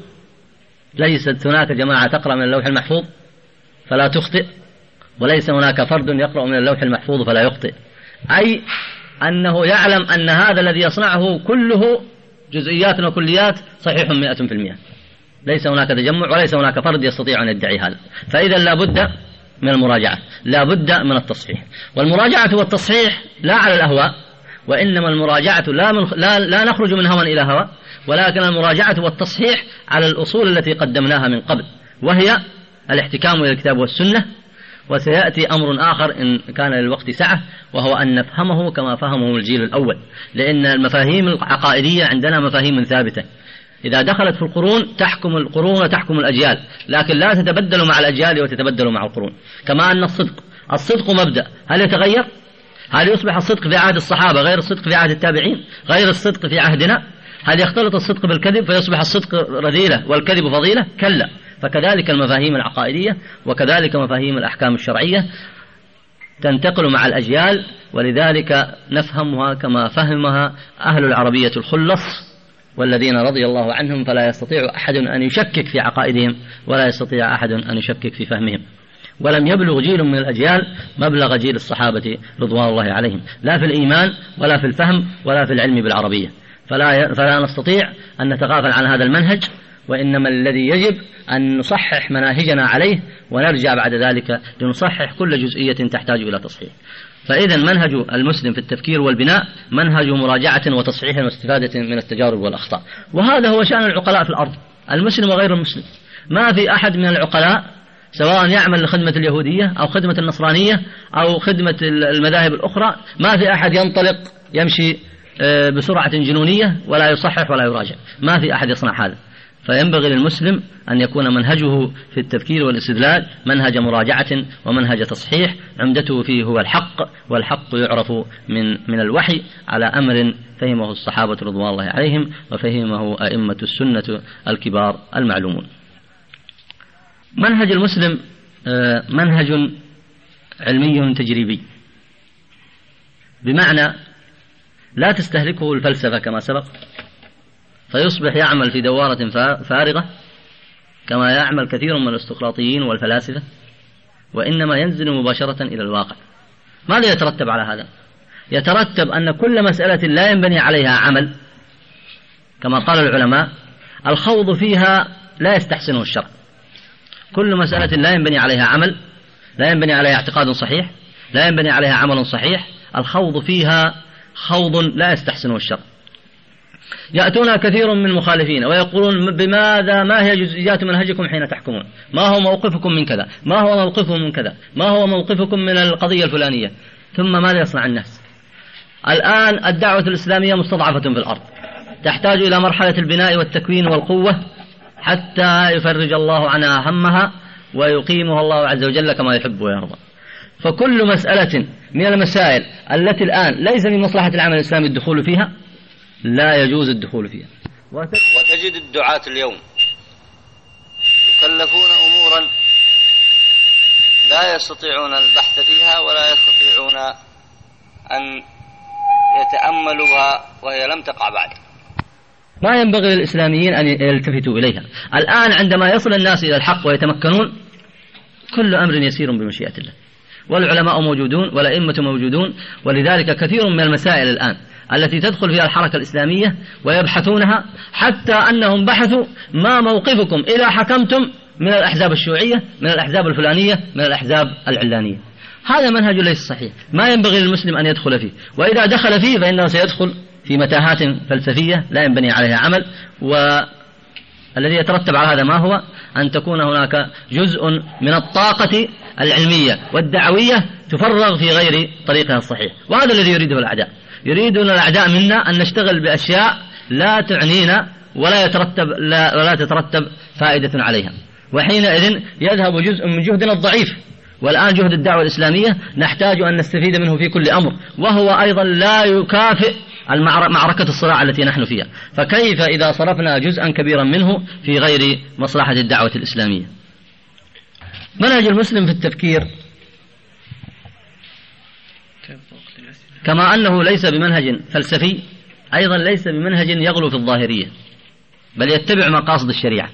ليست هناك جماعة تقرأ من اللوح المحفوظ فلا تخطئ وليس هناك فرد يقرأ من اللوح المحفوظ فلا يخطئ. أي أنه يعلم أن هذا الذي يصنعه كله جزئيات وكليات صحيح مئة في المئة. ليس هناك تجمع وليس هناك فرد يستطيع أن يدعي هذا. فإذا لا بد من المراجعة لا بد من التصحيح. والمراجعة والتصحيح لا على الأهواء وإنما المراجعة لا, من لا, لا نخرج من هوى إلى هوى ولكن المراجعة والتصحيح على الأصول التي قدمناها من قبل وهي الاحتكام إلى الكتاب والسنة وسيأتي أمر آخر إن كان للوقت سعة وهو أن نفهمه كما فهمه الجيل الأول لأن المفاهيم العقائدية عندنا مفاهيم ثابتة إذا دخلت في القرون تحكم القرون وتحكم الأجيال لكن لا تتبدل مع الأجيال وتتبدل مع القرون كما أن الصدق الصدق مبدأ هل يتغير؟ هل يصبح الصدق في عهد الصحابة غير الصدق في عهد التابعين غير الصدق في عهدنا. هل يختلط الصدق بالكذب فيصبح الصدق رذيلة والكذب فضيلة كلا. فكذلك المفاهيم العقائدية وكذلك مفاهيم الأحكام الشرعية تنتقل مع الأجيال ولذلك نفهمها كما فهمها أهل العربية الخلص والذين رضي الله عنهم فلا يستطيع أحد أن يشكك في عقائدهم ولا يستطيع أحد أن يشكك في فهمهم. ولم يبلغ جيل من الأجيال مبلغ جيل الصحابة رضوان الله عليهم. لا في الإيمان ولا في الفهم ولا في العلم بالعربية. فلا, فلا نستطيع أن نتغافل عن هذا المنهج وإنما الذي يجب أن نصحح مناهجنا عليه ونرجع بعد ذلك لنصحح كل جزئية تحتاج إلى تصحيح. فإذا منهج المسلم في التفكير والبناء منهج مراجعة وتصحيح واستفادة من التجارب والأخطاء. وهذا هو شأن العقلاء في الأرض المسلم وغير المسلم. ما في أحد من العقلاء سواء يعمل لخدمة اليهودية أو خدمة النصرانية أو خدمة المذاهب الأخرى ما في أحد ينطلق يمشي آه، بسرعة جنونية ولا يصحح ولا يراجع. ما في أحد يصنع هذا. فينبغي للمسلم أن يكون منهجه في التفكير والاستدلال منهج مراجعة ومنهج تصحيح عمدته فيه هو الحق والحق يعرف من من الوحي على أمر فهمه الصحابة رضوان الله عليهم وفهمه أئمة السنة الكبار المعلومون. منهج المسلم آه، منهج علمي تجريبي. بمعنى لا تستهلكه الفلسفة كما سبق فيصبح يعمل في دوارة فارغة كما يعمل كثير من الأرستقراطيين والفلاسفة وإنما ينزل مباشرة إلى الواقع. ماذا يترتب على هذا؟ يترتب أن كل مسألة لا ينبني عليها عمل كما قال العلماء الخوض فيها لا يستحسنه الشرع. كل مسألة لا ينبني عليها عمل لا ينبني عليها اعتقاد صحيح لا ينبني عليها عمل صحيح الخوض فيها خوض لا يستحسنه الشرع يأتون كثير من المخالفين ويقولون بماذا ما هي جزئيات منهجكم حين تحكمون؟ ما هو موقفكم من كذا؟ ما هو موقفهم من كذا؟ ما هو موقفكم من القضية الفلانية؟ ثم ماذا يصنع الناس؟ الآن الدعوة الإسلامية مستضعفة في الأرض تحتاج إلى مرحلة البناء والتكوين والقوة حتى يفرج الله عنها همها ويقيمها الله عز وجل كما يحب ويرضى. فكل مسألة من المسائل التي الآن ليس من مصلحة العمل الإسلامي الدخول فيها لا يجوز الدخول فيها. وتجد الدعاة اليوم يكلفون أمورا لا يستطيعون البحث فيها ولا يستطيعون أن يتأملوها وهي لم تقع بعد. ما ينبغي للإسلاميين أن يلتفتوا إليها. الآن عندما يصل الناس إلى الحق ويتمكنون كل أمر يسير بمشيئة الله. والعلماء موجودون والأئمة موجودون ولذلك كثير من المسائل الآن التي تدخل فيها الحركة الإسلامية ويبحثونها حتى أنهم بحثوا ما موقفكم إذا حكمتم من الأحزاب الشيوعية من الأحزاب الفلانية من الأحزاب العلانية. هذا منهج ليس صحيح. ما ينبغي للمسلم أن يدخل فيه. وإذا دخل فيه فإنه سيدخل في متاهات فلسفية لا ينبني عليها عمل والذي يترتب على هذا ما هو أن تكون هناك جزء من الطاقة العلمية والدعوية تفرغ في غير طريقها الصحيح. وهذا الذي يريده الأعداء. يريدون الأعداء منا أن نشتغل بأشياء لا تعنينا ولا يترتب لا ولا تترتب فائدة عليها. وحينئذ يذهب جزء من جهدنا الضعيف. والآن جهد الدعوة الإسلامية نحتاج أن نستفيد منه في كل أمر. وهو أيضا لا يكافئ معركة الصراع التي نحن فيها. فكيف إذا صرفنا جزءا كبيرا منه في غير مصلحة الدعوة الإسلامية؟ منهج المسلم في التفكير. كما أنه ليس بمنهج فلسفي أيضا ليس بمنهج يغلو في الظاهرية بل يتبع مقاصد الشريعة.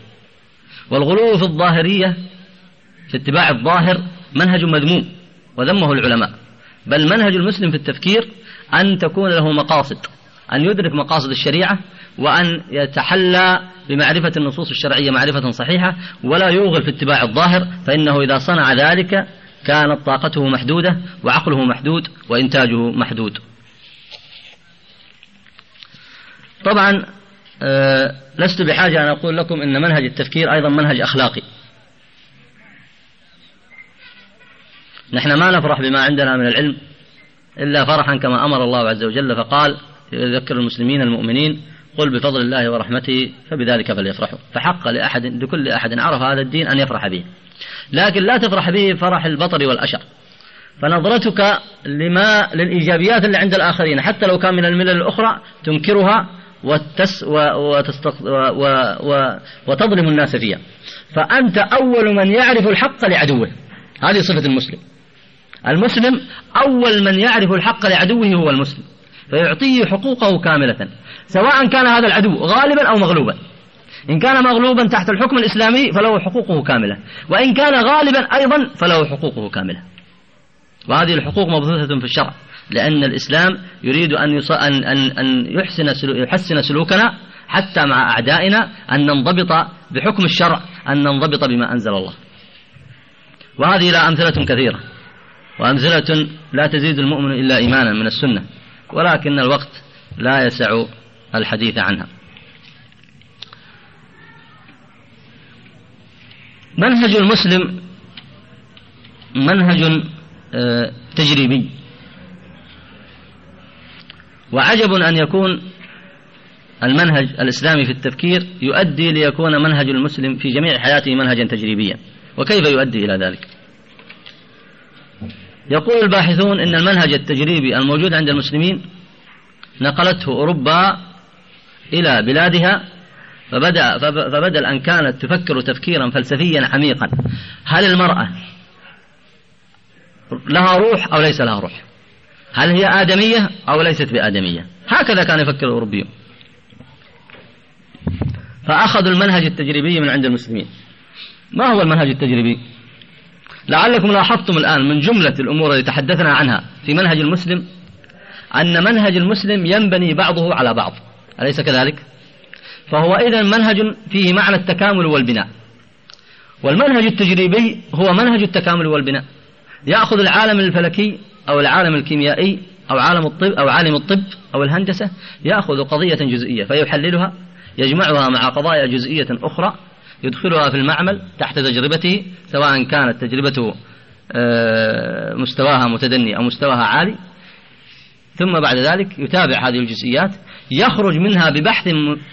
والغلو في الظاهرية في اتباع الظاهر منهج مذموم وذمه العلماء. بل منهج المسلم في التفكير أن تكون له مقاصد أن يدرك مقاصد الشريعة وأن يتحلى بمعرفة النصوص الشرعية معرفة صحيحة ولا يوغل في اتباع الظاهر فإنه إذا صنع ذلك كانت طاقته محدودة وعقله محدود وإنتاجه محدود. طبعا آه، لست بحاجة أن أقول لكم أن منهج التفكير أيضا منهج أخلاقي. نحن ما نفرح بما عندنا من العلم إلا فرحا كما أمر الله عز وجل فقال يذكر المسلمين المؤمنين قل بفضل الله ورحمته فبذلك فليفرحوا. فحق لأحد لكل أحد عرف هذا الدين أن يفرح به. لكن لا تفرح به فرح البطر والأشر. فنظرتك لما للإيجابيات اللي عند الآخرين حتى لو كان من الملل الأخرى تنكرها وتس و وتستق و و و وتظلم الناس فيها. فأنت أول من يعرف الحق لعدوه. هذه صفة المسلم. المسلم أول من يعرف الحق لعدوه هو المسلم فيعطيه حقوقه كاملة سواء كان هذا العدو غالبا أو مغلوبا. إن كان مغلوبا تحت الحكم الإسلامي فله حقوقه كاملة وإن كان غالبا أيضا فله حقوقه كاملة. وهذه الحقوق مبثوثة في الشرع لأن الإسلام يريد أن أن أن يحسن يحسن سلوكنا حتى مع أعدائنا أن ننضبط بحكم الشرع أن ننضبط بما أنزل الله. وهذه لها أمثلة كثيرة. وأمثلة لا تزيد المؤمن إلا إيمانا من السنة ولكن الوقت لا يسع الحديث عنها. منهج المسلم منهج آه، تجريبي وعجب أن يكون المنهج الإسلامي في التفكير يؤدي ليكون منهج المسلم في جميع حياته منهجا تجريبيا وكيف يؤدي إلى ذلك؟ يقول الباحثون إن المنهج التجريبي الموجود عند المسلمين نقلته أوروبا إلى بلادها فبدأ فبدل أن كانت تفكر تفكيرا فلسفيا عميقا. هل المرأة لها روح أو ليس لها روح؟ هل هي آدمية أو ليست بآدمية؟ هكذا كان يفكر الأوروبيون. فأخذوا المنهج التجريبي من عند المسلمين. ما هو المنهج التجريبي؟ لعلكم لاحظتم الآن من جملة الأمور التي تحدثنا عنها في منهج المسلم أن منهج المسلم ينبني بعضه على بعض. أليس كذلك؟ فهو إذا منهج فيه معنى التكامل والبناء. والمنهج التجريبي هو منهج التكامل والبناء. يأخذ العالم الفلكي أو العالم الكيميائي أو عالم الطب أو عالم الطب أو الهندسة يأخذ قضية جزئية فيحللها يجمعها مع قضايا جزئية أخرى يدخلها في المعمل تحت تجربته سواء كانت تجربته آه، مستواها متدني أو مستواها عالي. ثم بعد ذلك يتابع هذه الجزئيات يخرج منها ببحث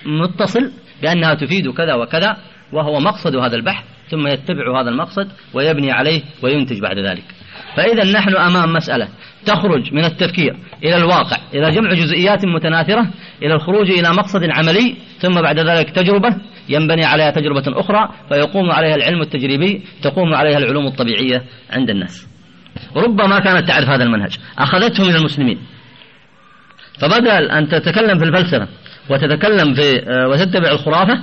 متصل بأنها تفيد كذا وكذا وهو مقصد هذا البحث ثم يتبع هذا المقصد ويبني عليه وينتج بعد ذلك. فإذا نحن أمام مسألة تخرج من التفكير إلى الواقع إلى جمع جزئيات متناثرة إلى الخروج إلى مقصد عملي ثم بعد ذلك تجربة ينبني عليها تجربة أخرى فيقوم عليها العلم التجريبي تقوم عليها العلوم الطبيعية عند الناس. ربما كانت تعرف هذا المنهج أخذته من المسلمين. فبدل أن تتكلم في الفلسفة وتتكلم في آه، وتتبع الخرافة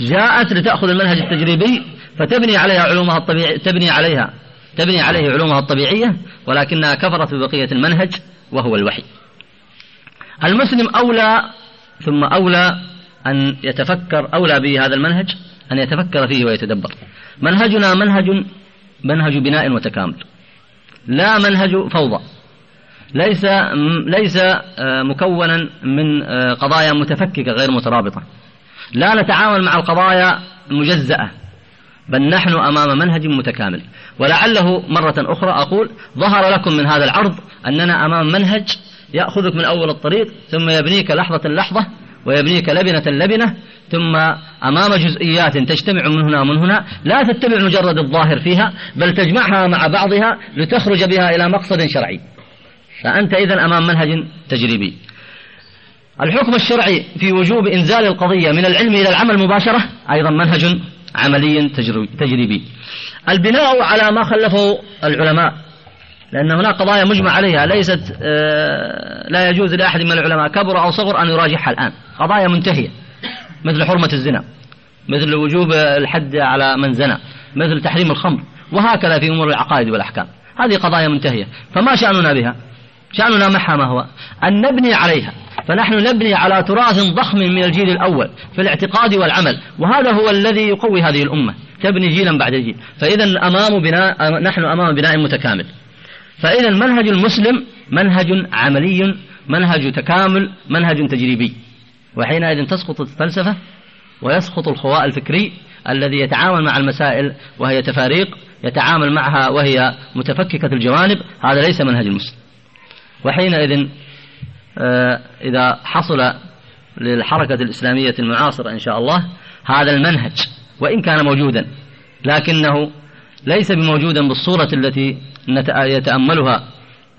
جاءت لتأخذ المنهج التجريبي فتبني عليها علومها الطبيعية تبني عليها تبني عليه علومها الطبيعية ولكنها كفرت ببقية المنهج وهو الوحي. المسلم أولى ثم أولى أن يتفكر أولى به هذا المنهج أن يتفكر فيه ويتدبر. منهجنا منهج منهج بناء وتكامل. لا منهج فوضى. ليس ليس آه، مكونا من آه، قضايا متفككة غير مترابطة. لا نتعامل مع القضايا مجزأة بل نحن أمام منهج متكامل. ولعله مرة أخرى أقول ظهر لكم من هذا العرض أننا أمام منهج يأخذك من أول الطريق ثم يبنيك لحظة لحظة ويبنيك لبنة لبنة ثم أمام جزئيات تجتمع من هنا ومن هنا لا تتبع مجرد الظاهر فيها بل تجمعها مع بعضها لتخرج بها إلى مقصد شرعي. فأنت إذا أمام منهج تجريبي. الحكم الشرعي في وجوب إنزال القضية من العلم إلى العمل مباشرة أيضا منهج عملي تجريبي. البناء على ما خلفه العلماء. لأن هناك قضايا مجمع عليها ليست آه، لا يجوز لأحد من العلماء كبر أو صغر أن يراجعها الآن. قضايا منتهية مثل حرمة الزنا مثل وجوب الحد على من زنى مثل تحريم الخمر وهكذا في أمور العقائد والأحكام. هذه قضايا منتهية. فما شأننا بها؟ شأننا معها ما هو؟ أن نبني عليها. فنحن نبني على تراث ضخم من الجيل الأول في الاعتقاد والعمل وهذا هو الذي يقوي هذه الأمة تبني جيلا بعد جيل. فإذا أمام بناء نحن أمام بناء متكامل. فإذا منهج المسلم منهج عملي منهج تكامل منهج تجريبي. وحينئذ تسقط الفلسفة ويسقط الخواء الفكري الذي يتعامل مع المسائل وهي تفاريق يتعامل معها وهي متفككة الجوانب. هذا ليس منهج المسلم. وحينئذ آه، إذا حصل للحركة الإسلامية المعاصرة إن شاء الله هذا المنهج وإن كان موجودا لكنه ليس بموجودا بالصورة التي يتأملها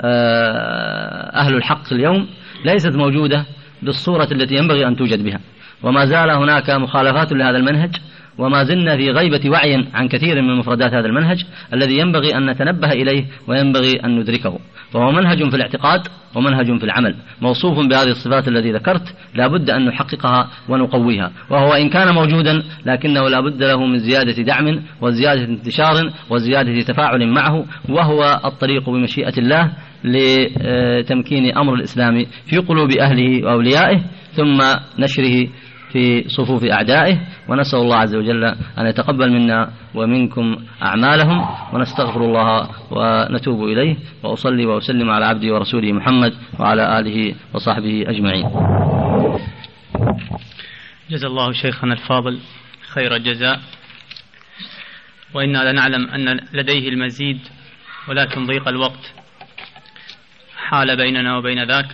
آه، أهل الحق اليوم ليست موجودة بالصورة التي ينبغي أن توجد بها. وما زال هناك مخالفات لهذا المنهج وما زلنا في غيبة وعي عن كثير من مفردات هذا المنهج الذي ينبغي أن نتنبه إليه وينبغي أن ندركه. فهو منهج في الاعتقاد ومنهج في العمل. موصوف بهذه الصفات التي ذكرت لا بد أن نحققها ونقويها. وهو إن كان موجودا لكنه لا بد له من زيادة دعم وزيادة انتشار وزيادة تفاعل معه. وهو الطريق بمشيئة الله لتمكين أمر الإسلام في قلوب أهله وأوليائه ثم نشره في صفوف أعدائه ونسأل الله عز وجل أن يتقبل منا ومنكم أعمالهم ونستغفر الله ونتوب إليه وأصلي وأسلم على عبدي ورسوله محمد وعلى آله وصحبه أجمعين. جزا الله شيخنا الفاضل خير الجزاء. وإنا لنعلم أن لديه المزيد ولكن ضيق الوقت. حال بيننا وبين ذاك.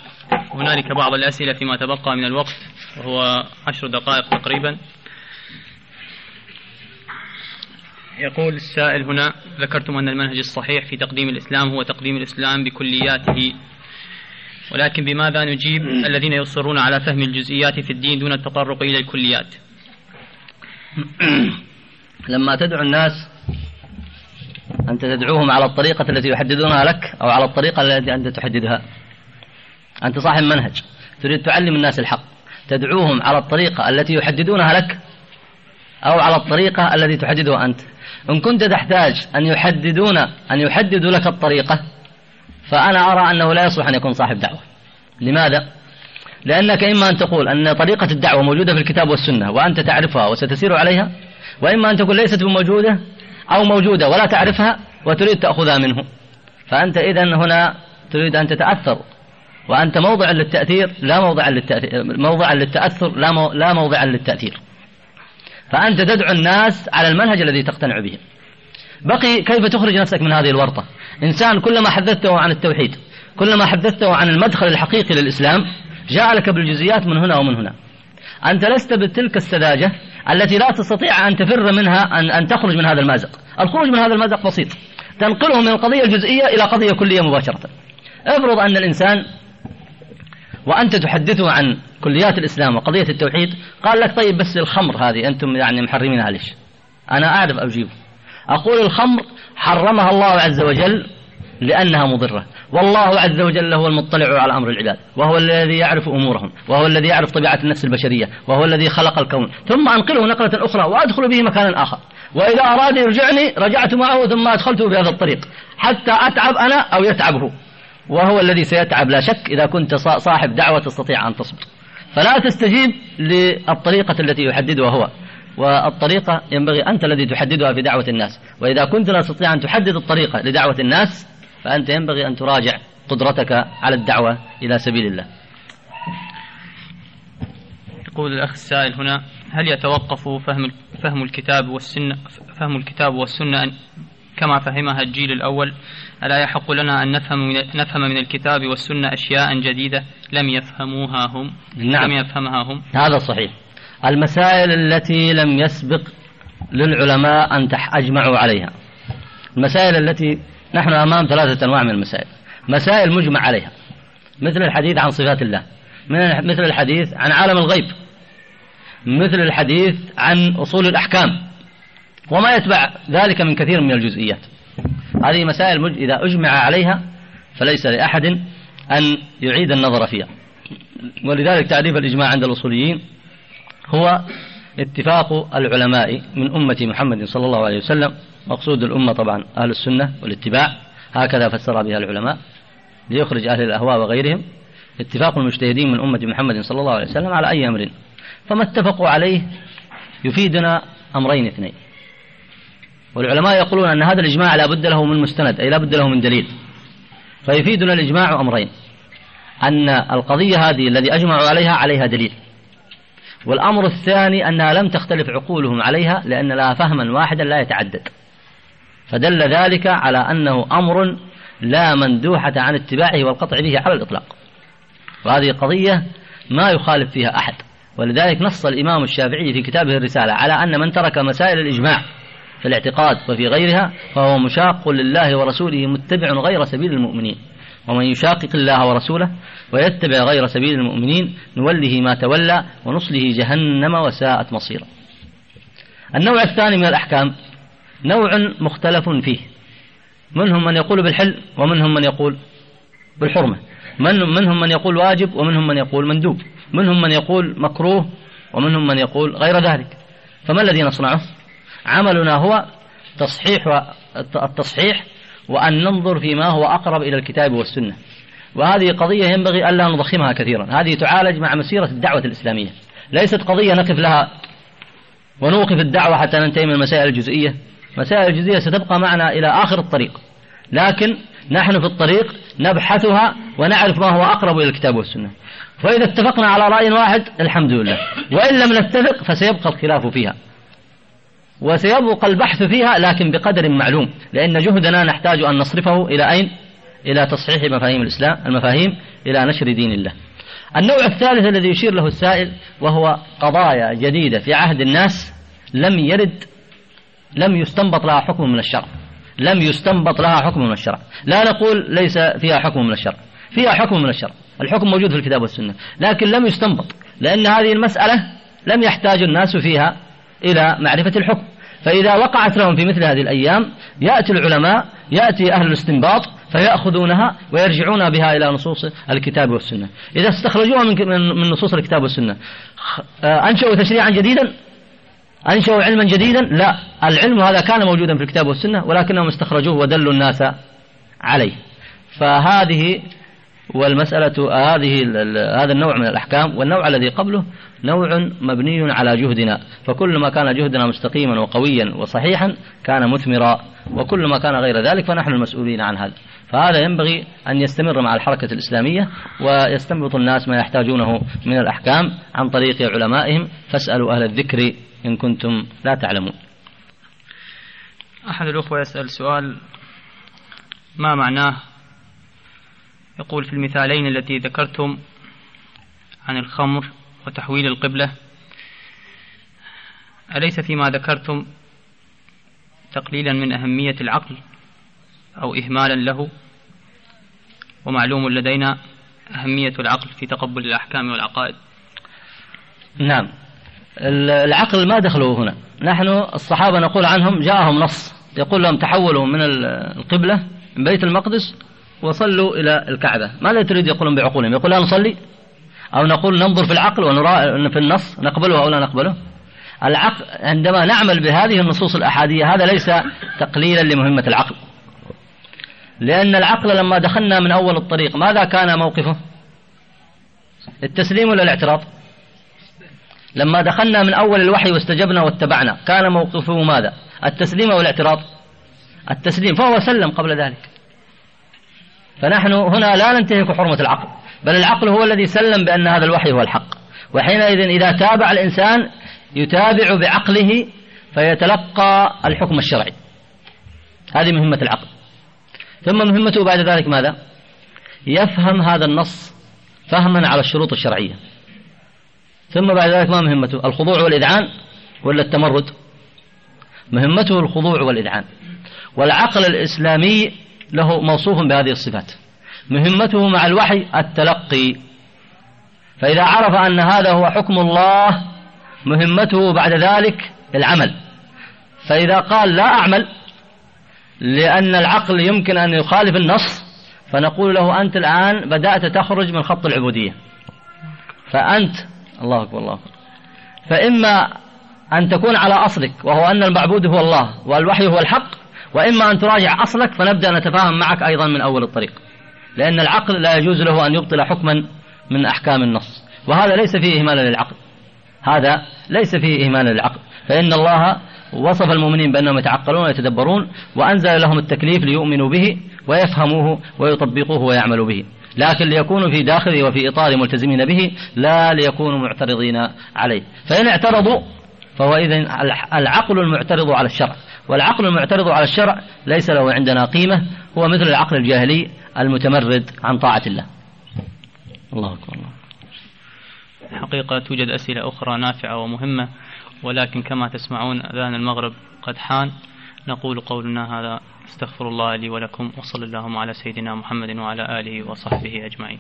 هنالك بعض الأسئلة فيما تبقى من الوقت. وهو عشر دقائق تقريبا. يقول السائل هنا ذكرتم أن المنهج الصحيح في تقديم الإسلام هو تقديم الإسلام بكلياته. ولكن بماذا نجيب الذين يصرون على فهم الجزئيات في الدين دون التطرق إلى الكليات؟ *clears throat* لما تدعو الناس أنت تدعوهم على الطريقة التي يحددونها لك أو على الطريقة التي أنت تحددها. أنت صاحب منهج تريد تعلم الناس الحق. تدعوهم على الطريقة التي يحددونها لك أو على الطريقة التي تحددها أنت. إن كنت تحتاج أن يحددون أن يحددوا لك الطريقة فأنا أرى أنه لا يصلح أن يكون صاحب دعوة. لماذا؟ لأنك إما أن تقول أن طريقة الدعوة موجودة في الكتاب والسنة وأنت تعرفها وستسير عليها وإما أن تقول ليست بموجودة أو موجودة ولا تعرفها وتريد تأخذها منه. فأنت إذا هنا تريد أن تتأثر وأنت موضع للتأثير لا موضع للتأثير موضع للتأثر لا مو لا موضعا للتأثير. فأنت تدعو الناس على المنهج الذي تقتنع به. بقي كيف تخرج نفسك من هذه الورطة؟ إنسان كلما حدثته عن التوحيد كلما حدثته عن المدخل الحقيقي للإسلام جاء لك بالجزئيات من هنا ومن هنا. أنت لست بتلك السذاجة التي لا تستطيع أن تفر منها أن, أن تخرج من هذا المازق. الخروج من هذا المازق بسيط. تنقله من القضية الجزئية إلى قضية كلية مباشرة. افرض أن الإنسان وأنت تحدثه عن كليات الإسلام وقضية التوحيد قال لك طيب بس الخمر هذه أنتم يعني محرمينها ليش أنا أعرف أجيبه. أقول الخمر حرمها الله عز وجل لأنها مضرة. والله عز وجل هو المطلع على أمر العباد وهو الذي يعرف أمورهم وهو الذي يعرف طبيعة النفس البشرية وهو الذي خلق الكون. ثم أنقله نقلة أخرى وأدخل به مكانا آخر. وإذا أراد يرجعني رجعت معه ثم أدخلته بهذا الطريق حتى أتعب أنا أو يتعب هو وهو الذي سيتعب. لا شك إذا كنت صاحب دعوة تستطيع أن تصبر. فلا تستجيب للطريقة التي يحددها هو. والطريقة ينبغي أنت الذي تحددها في دعوة الناس. وإذا كنت لا تستطيع أن تحدد الطريقة لدعوة الناس فأنت ينبغي أن تراجع قدرتك على الدعوة إلى سبيل الله. يقول الأخ السائل هنا هل يتوقف فهم فهم الكتاب والسنة فهم الكتاب والسنة كما فهمها الجيل الأول؟ ألا يحق لنا أن نفهم من نفهم من الكتاب والسنة أشياء جديدة لم يفهموها هم؟ نعم. لم يفهمها هم؟ هذا صحيح. المسائل التي لم يسبق للعلماء أن أجمعوا عليها. المسائل التي نحن أمام ثلاثة أنواع من المسائل. مسائل مجمع عليها. مثل الحديث عن صفات الله. مثل الحديث عن عالم الغيب. مثل الحديث عن أصول الأحكام. وما يتبع ذلك من كثير من الجزئيات. هذه مسائل مج... إذا أجمع عليها فليس لأحد أن يعيد النظر فيها. ولذلك تعريف الإجماع عند الأصوليين هو اتفاق العلماء من أمة محمد صلى الله عليه وسلم. مقصود الأمة طبعا أهل السنة والاتباع. هكذا فسر بها العلماء ليخرج أهل الأهواء وغيرهم. اتفاق المجتهدين من أمة محمد صلى الله عليه وسلم على أي أمر. فما اتفقوا عليه يفيدنا أمرين اثنين. والعلماء يقولون أن هذا الإجماع لا بد له من مستند أي لا بد له من دليل. فيفيدنا الإجماع أمرين. أن القضية هذه الذي أجمعوا عليها عليها دليل. والأمر الثاني أنها لم تختلف عقولهم عليها لأن لها فهما واحدا لا يتعدد. فدل ذلك على أنه أمر لا مندوحة عن اتباعه والقطع به على الإطلاق. وهذه قضية ما يخالف فيها أحد. ولذلك نص الإمام الشافعي في كتابه الرسالة على أن من ترك مسائل الإجماع في الاعتقاد وفي غيرها فهو مشاق لله ورسوله متبع غير سبيل المؤمنين. ومن يشاقق الله ورسوله ويتبع غير سبيل المؤمنين نوله ما تولى ونصله جهنم وساءت مصيرا. النوع الثاني من الأحكام نوع مختلف فيه. منهم من يقول بالحل ومنهم من يقول بالحرمة. من منهم من يقول واجب ومنهم من يقول مندوب. منهم من يقول مكروه ومنهم من يقول غير ذلك. فما الذي نصنعه؟ عملنا هو تصحيح التصحيح وأن ننظر فيما هو أقرب إلى الكتاب والسنة. وهذه قضية ينبغي ألا نضخمها كثيرا. هذه تعالج مع مسيرة الدعوة الإسلامية. ليست قضية نقف لها ونوقف الدعوة حتى ننتهي من المسائل الجزئية. مسائل الجزئية ستبقى معنا إلى آخر الطريق. لكن نحن في الطريق نبحثها ونعرف ما هو أقرب إلى الكتاب والسنة. فإذا اتفقنا على رأي واحد الحمد لله. وإن لم نتفق فسيبقى الخلاف فيها. وسيبقى البحث فيها لكن بقدر معلوم لأن جهدنا نحتاج أن نصرفه إلى أين؟ إلى تصحيح مفاهيم الإسلام المفاهيم إلى نشر دين الله. النوع الثالث الذي يشير له السائل وهو قضايا جديدة في عهد الناس لم يرد لم يستنبط لها حكم من الشرع. لم يستنبط لها حكم من الشرع. لا نقول ليس فيها حكم من الشرع. فيها حكم من الشرع. الحكم موجود في الكتاب والسنة لكن لم يستنبط لأن هذه المسألة لم يحتاج الناس فيها إلى معرفة الحكم. فإذا وقعت لهم في مثل هذه الأيام يأتي العلماء يأتي أهل الاستنباط فيأخذونها ويرجعون بها إلى نصوص الكتاب والسنة. إذا استخرجوها من من نصوص الكتاب والسنة. آه، أنشأوا تشريعا جديدا؟ أنشأوا علما جديدا؟ لا. العلم هذا كان موجودا في الكتاب والسنة ولكنهم استخرجوه ودلوا الناس عليه. فهذه والمسألة هذه هذا النوع من الأحكام والنوع الذي قبله نوع مبني على جهدنا. فكل ما كان جهدنا مستقيما وقويا وصحيحا كان مثمرا وكل ما كان غير ذلك فنحن المسؤولين عن هذا. فهذا ينبغي أن يستمر مع الحركة الإسلامية ويستنبط الناس ما يحتاجونه من الأحكام عن طريق علمائهم. فاسألوا أهل الذكر إن كنتم لا تعلمون. أحد الأخوة يسأل سؤال ما معناه يقول في المثالين التي ذكرتم عن الخمر وتحويل القبلة أليس فيما ذكرتم تقليلا من أهمية العقل أو إهمالا له؟ ومعلوم لدينا أهمية العقل في تقبل الأحكام والعقائد. نعم. العقل ما دخلوا هنا. نحن الصحابة نقول عنهم جاءهم نص. يقول لهم تحولوا من القبلة من بيت المقدس وصلوا إلى الكعبة. ماذا تريد يقولون بعقولهم؟ يقول لا نصلي. أو نقول ننظر في العقل ونرى في النص نقبله أو لا نقبله. العقل عندما نعمل بهذه النصوص الأحادية هذا ليس تقليلا لمهمة العقل. لأن العقل لما دخلنا من أول الطريق ماذا كان موقفه؟ التسليم ولا الاعتراض؟ لما دخلنا من أول الوحي واستجبنا واتبعنا كان موقفه ماذا؟ التسليم أو الاعتراض؟ التسليم فهو سلم قبل ذلك. فنحن هنا لا ننتهك حرمة العقل بل العقل هو الذي سلم بأن هذا الوحي هو الحق. وحينئذ إذا تابع الإنسان يتابع بعقله فيتلقى الحكم الشرعي. هذه مهمة العقل. ثم مهمته بعد ذلك ماذا؟ يفهم هذا النص فهما على الشروط الشرعية. ثم بعد ذلك ما مهمته؟ الخضوع والإذعان ولا التمرد؟ مهمته الخضوع والإذعان. والعقل الإسلامي له موصوف بهذه الصفات. مهمته مع الوحي التلقي. فإذا عرف أن هذا هو حكم الله مهمته بعد ذلك العمل. فإذا قال لا أعمل لأن العقل يمكن أن يخالف النص فنقول له أنت الآن بدأت تخرج من خط العبودية. فأنت الله أكبر الله أكبر. فإما أن تكون على أصلك وهو أن المعبود هو الله والوحي هو الحق وإما أن تراجع أصلك فنبدأ نتفاهم معك أيضا من أول الطريق. لأن العقل لا يجوز له أن يبطل حكما من أحكام النص. وهذا ليس فيه إهمال للعقل. هذا ليس فيه إهمال للعقل. فإن الله وصف المؤمنين بأنهم يتعقلون ويتدبرون وأنزل لهم التكليف ليؤمنوا به ويفهموه ويطبقوه ويعملوا به. لكن ليكونوا في داخله وفي إطار ملتزمين به لا ليكونوا معترضين عليه. فإن اعترضوا فهو إذن العقل المعترض على الشرع. والعقل المعترض على الشرع ليس له عندنا قيمة هو مثل العقل الجاهلي المتمرد عن طاعة الله. الله أكبر حقيقة توجد أسئلة أخرى نافعة ومهمة ولكن كما تسمعون أذان المغرب قد حان. نقول قولنا هذا. استغفر الله لي ولكم وصلى اللهم على سيدنا محمد وعلى آله وصحبه أجمعين.